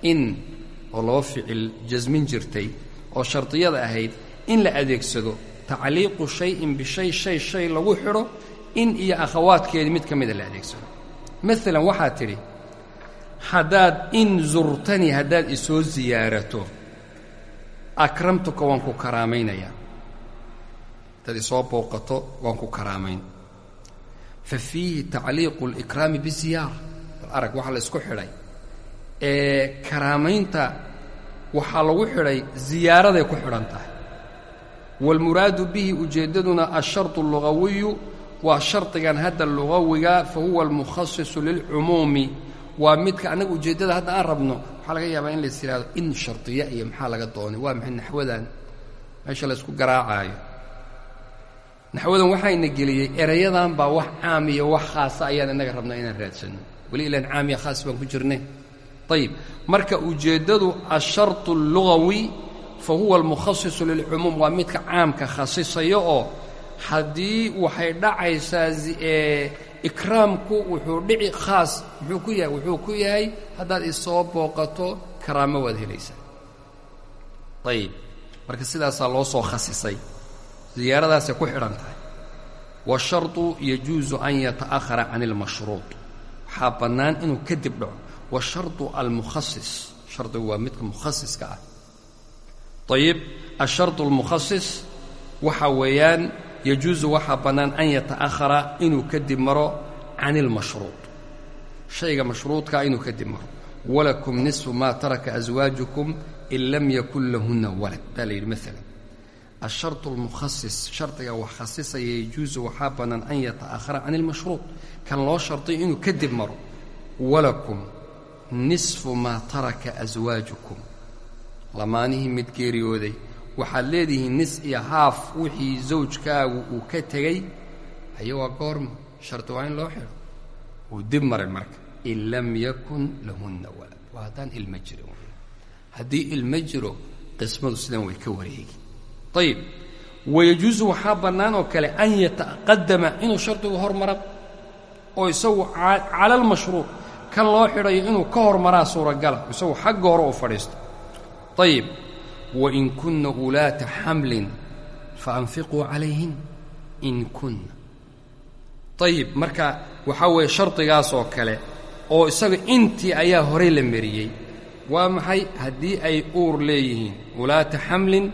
in oo laba ficil jasmin jirtay oo shardiyada ahayd in la adeegsado tacliiqu shayin bishay shay shay lagu xidho in iyo akhawaadkeedii mid ka mida la adeegsado. Maalan waxaad tidhi haddaad in zurtanii haddaad isoo siyaarato akramtuka waan ku karaamaynayaa hadaad isoo booqato waan ku karaamayn fa fiihi tacliiqu اlikraami biziyaara bal arag waxaa la isku xidhay ee karaamaynta waxaa lagu xidhay ziyaaraday ku xidhan tahay waalmuraadu bihi ujeeddaduna asharطu اlugawiyu waa shardigan hadda lugawiga fa huwa almukhasisu lilcumuumi waa midka annaga ujeeddada hadda aan rabno waxaa laga yaabaa in lais yidhahdo in shardiya iyo maxaa laga doonay waa maxay naxwadan meesha laysku garaacaayo naxwadan waxayna geliyey erayadan baa wax caam iyo wax khaasa ayaan innaga rabnaa inaan raadsanno. Weli ilaan caam iyo khaas baan ku jirnay. Ayib marka ujeeddadu asharطu اllugawi fa huwa almukhasisu lilcumuum waa midka caamka khasisaya oo haddii waxay dhacaysaa ikraamku wuxuu dhici khaas muxuu ku yahay wuxuu ku yahay haddaad isoo booqato karaamo waad helaysaa. Ayib marka sidaasaa loo soo khasisay ziyaaradaasay ku xidhan tahay. Washardu yajuusu an yata'ahara can اlmashruud waxaa bannaan inuu kadib dhaco. Washardu almukhasis shardigu waa midka mukhasiska ah. Ayib ashardu almukhasis waxa weeyaan yajuusu waxaa bannaan an yata'ahara inuu kadib maro can اlmashruud shayga mashruudka ah inuu kadib maro. Walakum nisfu maa taraka aswaajukum in lam yakun lahunna walad. Baa la yidhi maalan asharط اlmukhasis shardiga wax khasisaya yajuusu waxaa bannaan an yata'ahara can اlmashruuط kan loo shardiyo inuu kadib maro walakum nisfu maa taraka aswaajukum lamaanihii mid geeriyooday waxaad leedihiin nis iyo haaf wixii zawjkaagu uu ka tegey haye waa goorma shardi waa in loo xidho wuu dib maray marka in lam yakun lahunna walad waa haddaan ilmo jirin haddii ilmo jiro qismadu sidan way ka wareegi ayib wayajuusu waxaa bannaan oo kale an yataqadama inuu shardigu hormara oo isagu cala almashruuc kan loo xidhayo inuu ka hormaraa suuragala isagu xagga hore u fadhiisto. Ayib wain kunna ulaata xamlin faanfiquu calayhin in kunna. Ayib marka waxaa weeye shardigaas oo kale oo isaga intii ayaa horey la mariyey waa maxay? Haddii ay uur leeyihiin ulaata xamlin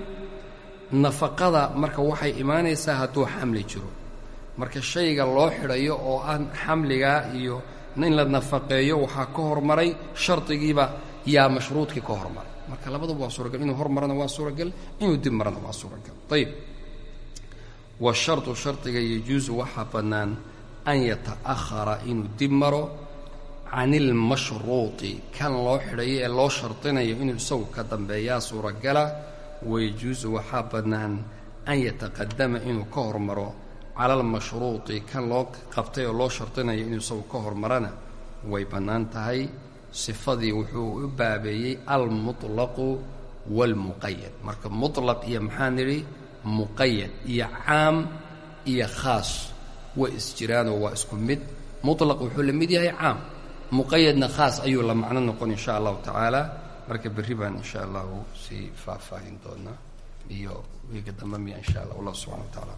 nafaqada marka waxay imaanaysaa hadduu xamli jiro. Marka shayga loo xidhayo oo aan xamligaa iyo in la nafaqeeyo waxaa ka hormaray shardigiiba yaa mashruudkii ka hormaray. Marka labaduba waa suuragal inuu hormarana waa suuragal inuu dib marana waa suuragal. Ayib washardu shardiga yajuusu waxaa bannaan an yata'ahara inuu dib maro can ilmashruuطi kan loo xidhayo ee loo shardinayo inuu isagu ka dambeeyaa suuragala wayajuusu waxaa bannaan an yataqadama inuu ka hormaro cala almashruuطi kan loo qabtay oo loo shardinayo inuu isagu ka hormarana way bannaan tahay sifadii wuxuu u baabeeyey almuطlaqu wاlmuqayad marka muطlaq iyo maxaa nidhi muqayad iyo caam iyo khaas way isjiraanoo waa isku mid muطlaq wuxuu la mid yahay caam muqayadna khaas ayuu la macno noqon in sha allahu tacaala marka berri baan in sha allahu sii faahfaahin doonaa iyo wiiga dambe miya in sha allah wallah subxana wa tacaala